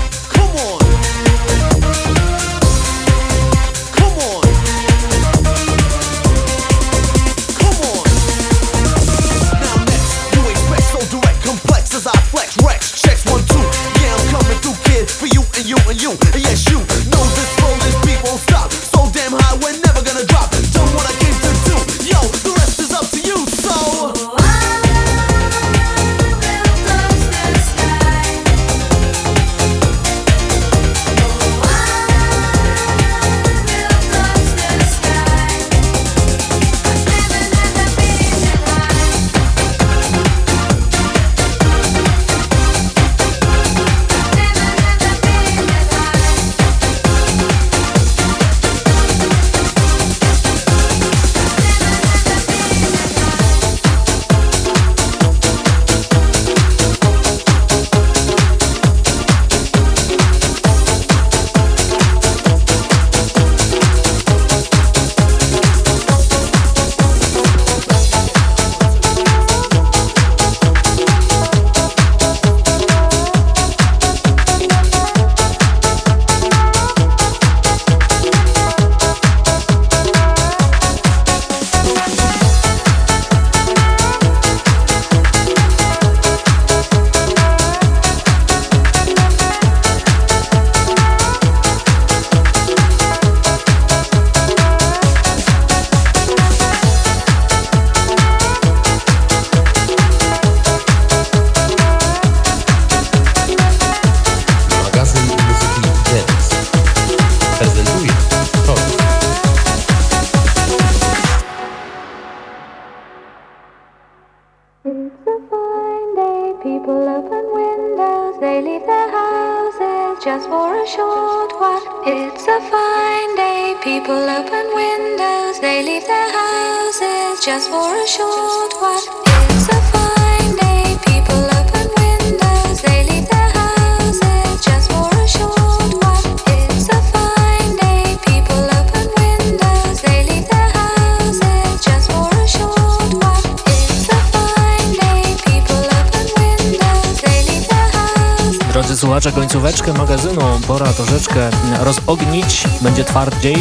troszeczkę magazynu, pora troszeczkę rozognić, będzie twardziej,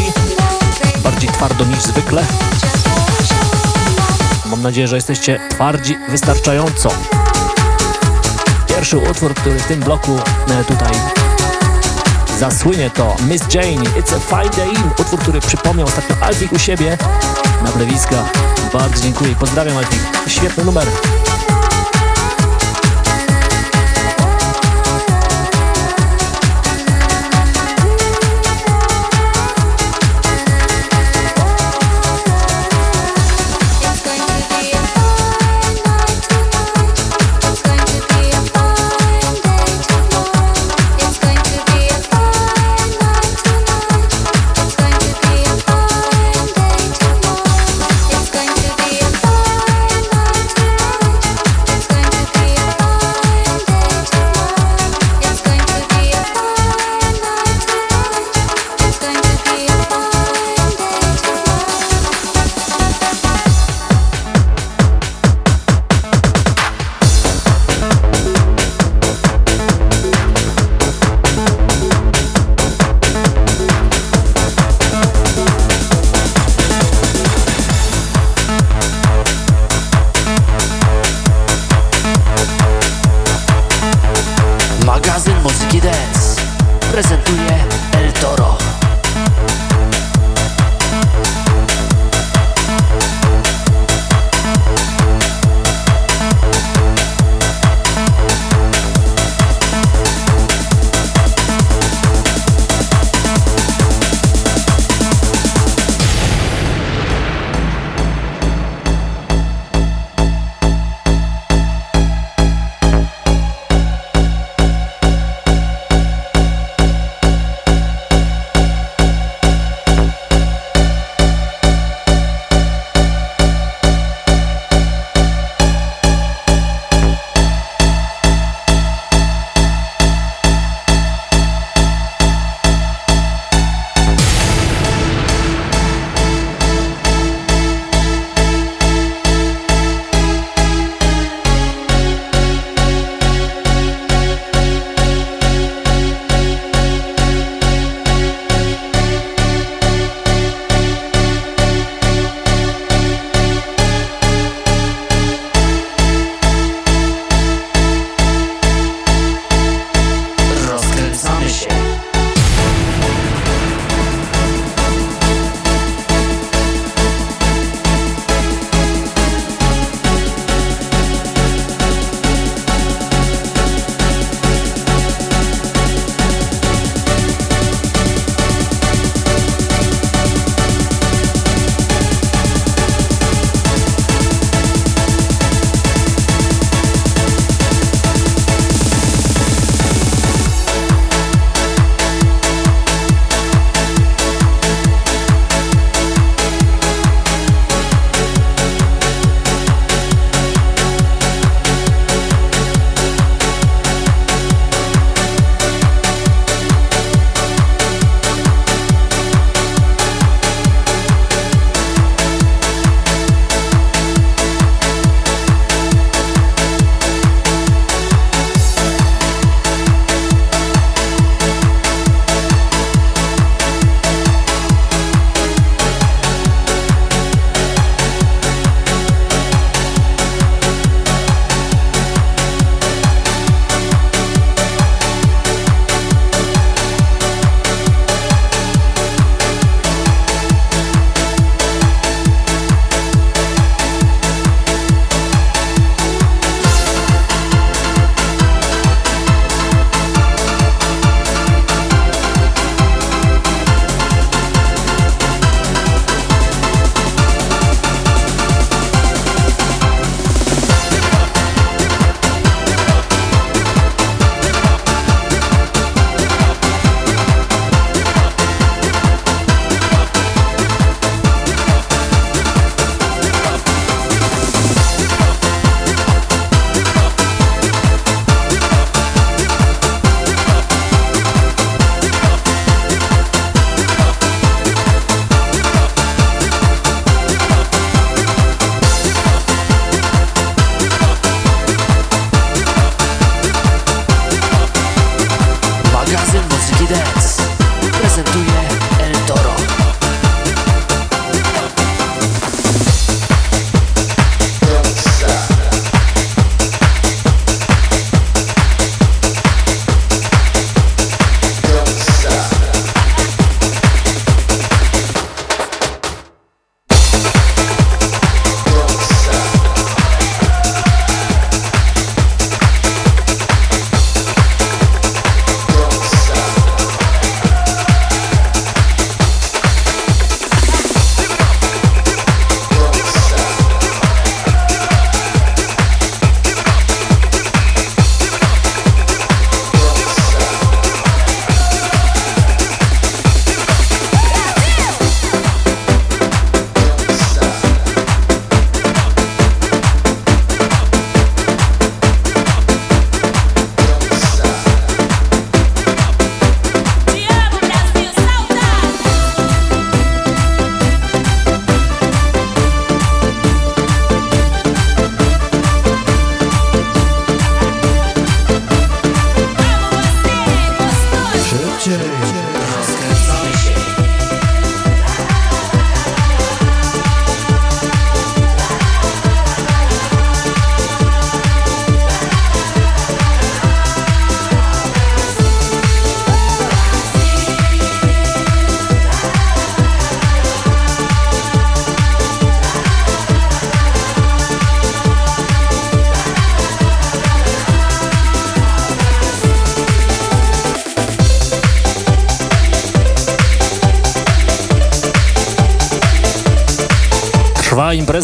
bardziej twardo niż zwykle. Mam nadzieję, że jesteście twardzi wystarczająco. Pierwszy utwór, który w tym bloku e, tutaj zasłynie to Miss Jane, It's a Fine Day, utwór, który przypomniał ostatnio Alfik u siebie na plewiska. Bardzo dziękuję pozdrawiam Alfik, świetny numer. Magazyn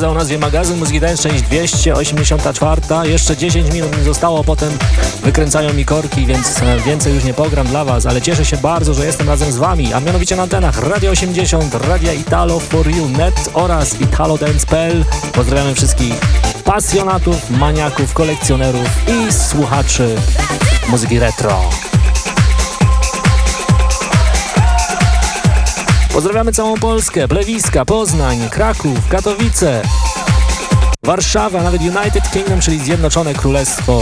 impreza o nazwie Magazyn Muzyki Dance, część 284. Jeszcze 10 minut mi zostało, potem wykręcają mi korki, więc e, więcej już nie pogram dla Was, ale cieszę się bardzo, że jestem razem z Wami, a mianowicie na antenach Radio 80, Radia Italo for You Net oraz italodance.pl. Pozdrawiamy wszystkich pasjonatów, maniaków, kolekcjonerów i słuchaczy muzyki retro. Pozdrawiamy całą Polskę, Plewiska, Poznań, Kraków, Katowice, Warszawa, nawet United Kingdom, czyli Zjednoczone Królestwo.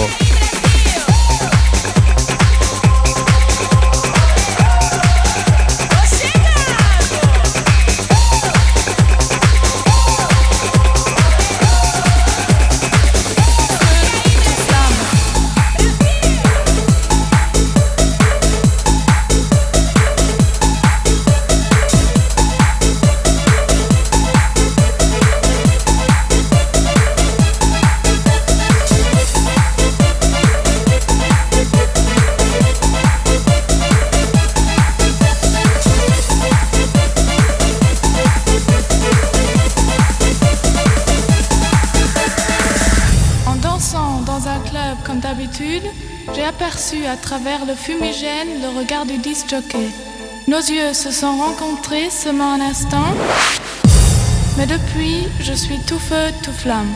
Travers le fumigène le regard du disc jockey. Nos yeux se sont rencontrés seulement un instant, mais depuis, je suis tout feu, tout flamme.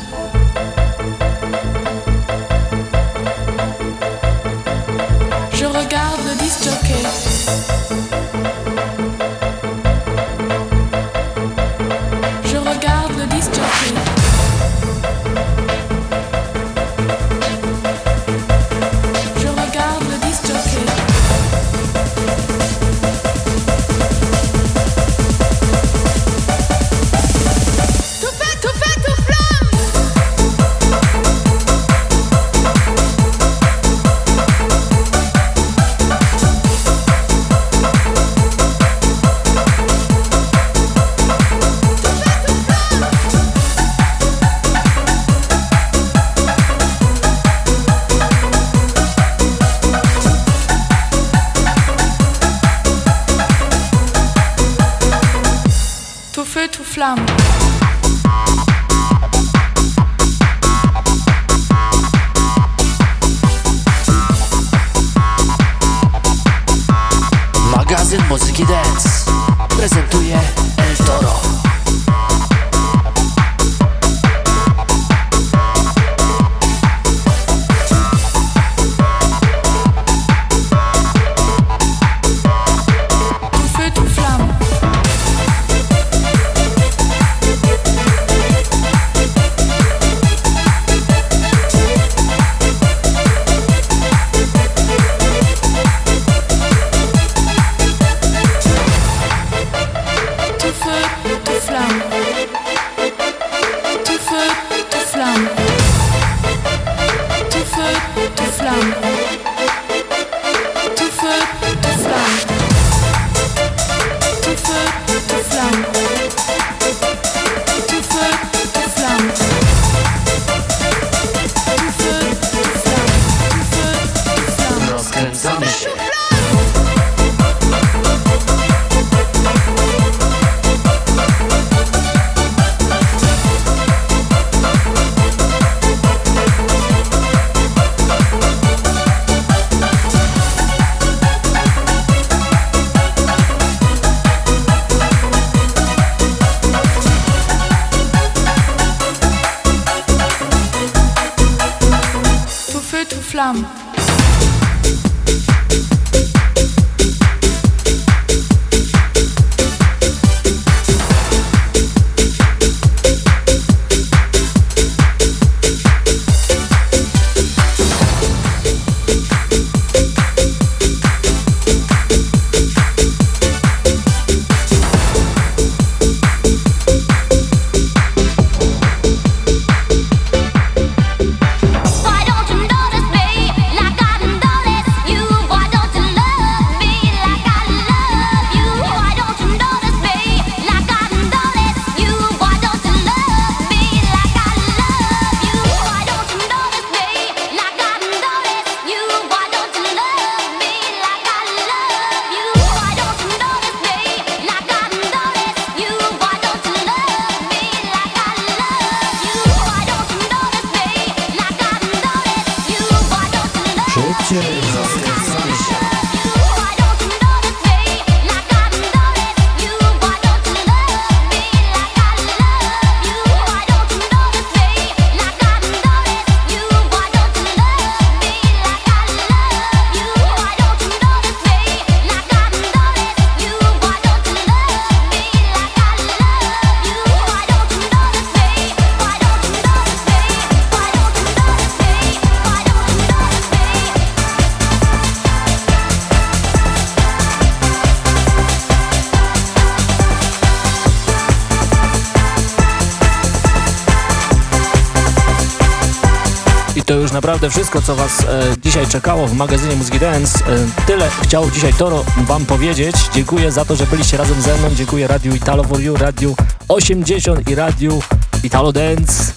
Naprawdę wszystko, co Was e, dzisiaj czekało w magazynie Muzyki Dance. E, tyle chciał dzisiaj Toro Wam powiedzieć. Dziękuję za to, że byliście razem ze mną. Dziękuję Radiu Italo For You, Radiu 80 i Radiu Italo Dance.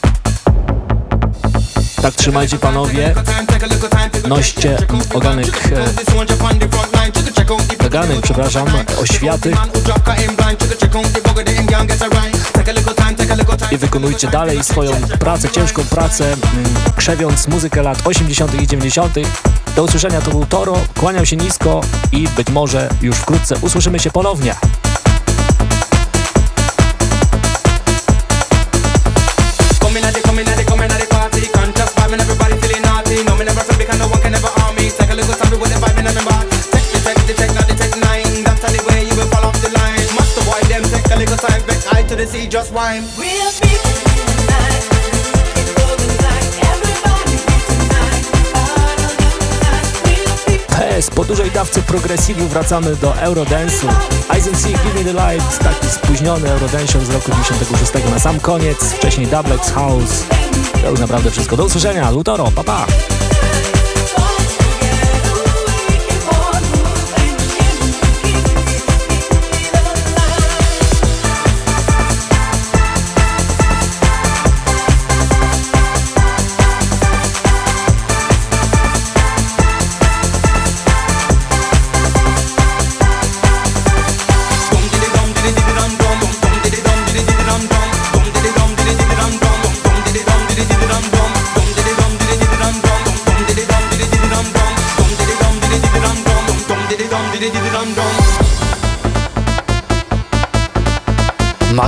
Tak trzymajcie panowie. Noście oganek, kaganek, przepraszam, oświaty i wykonujcie dalej swoją pracę, ciężką pracę, mm, krzewiąc muzykę lat 80. i 90. Do usłyszenia to był Toro, kłaniam się nisko i być może już wkrótce usłyszymy się ponownie. Coming Me never feel because no one can ever harm me. Take a little time with the vibe in my body. Take the take the take, not the take nine. That's how the way you will fall off the line. Master boy, them take a little time back. Eye to the sea, just wine. Real people tonight. It's golden night. Everybody tonight. PS, po dużej dawce progresivu wracamy do Eurodance'u. Ice and Sea, Give Me The Light, taki spóźniony Eurodance z roku 96 na sam koniec, wcześniej Dublex House. To już naprawdę wszystko. Do usłyszenia, Lutoro, pa pa!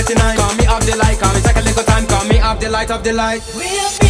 99. Call me up the light, call me second little time, call me up the light of the light. We'll be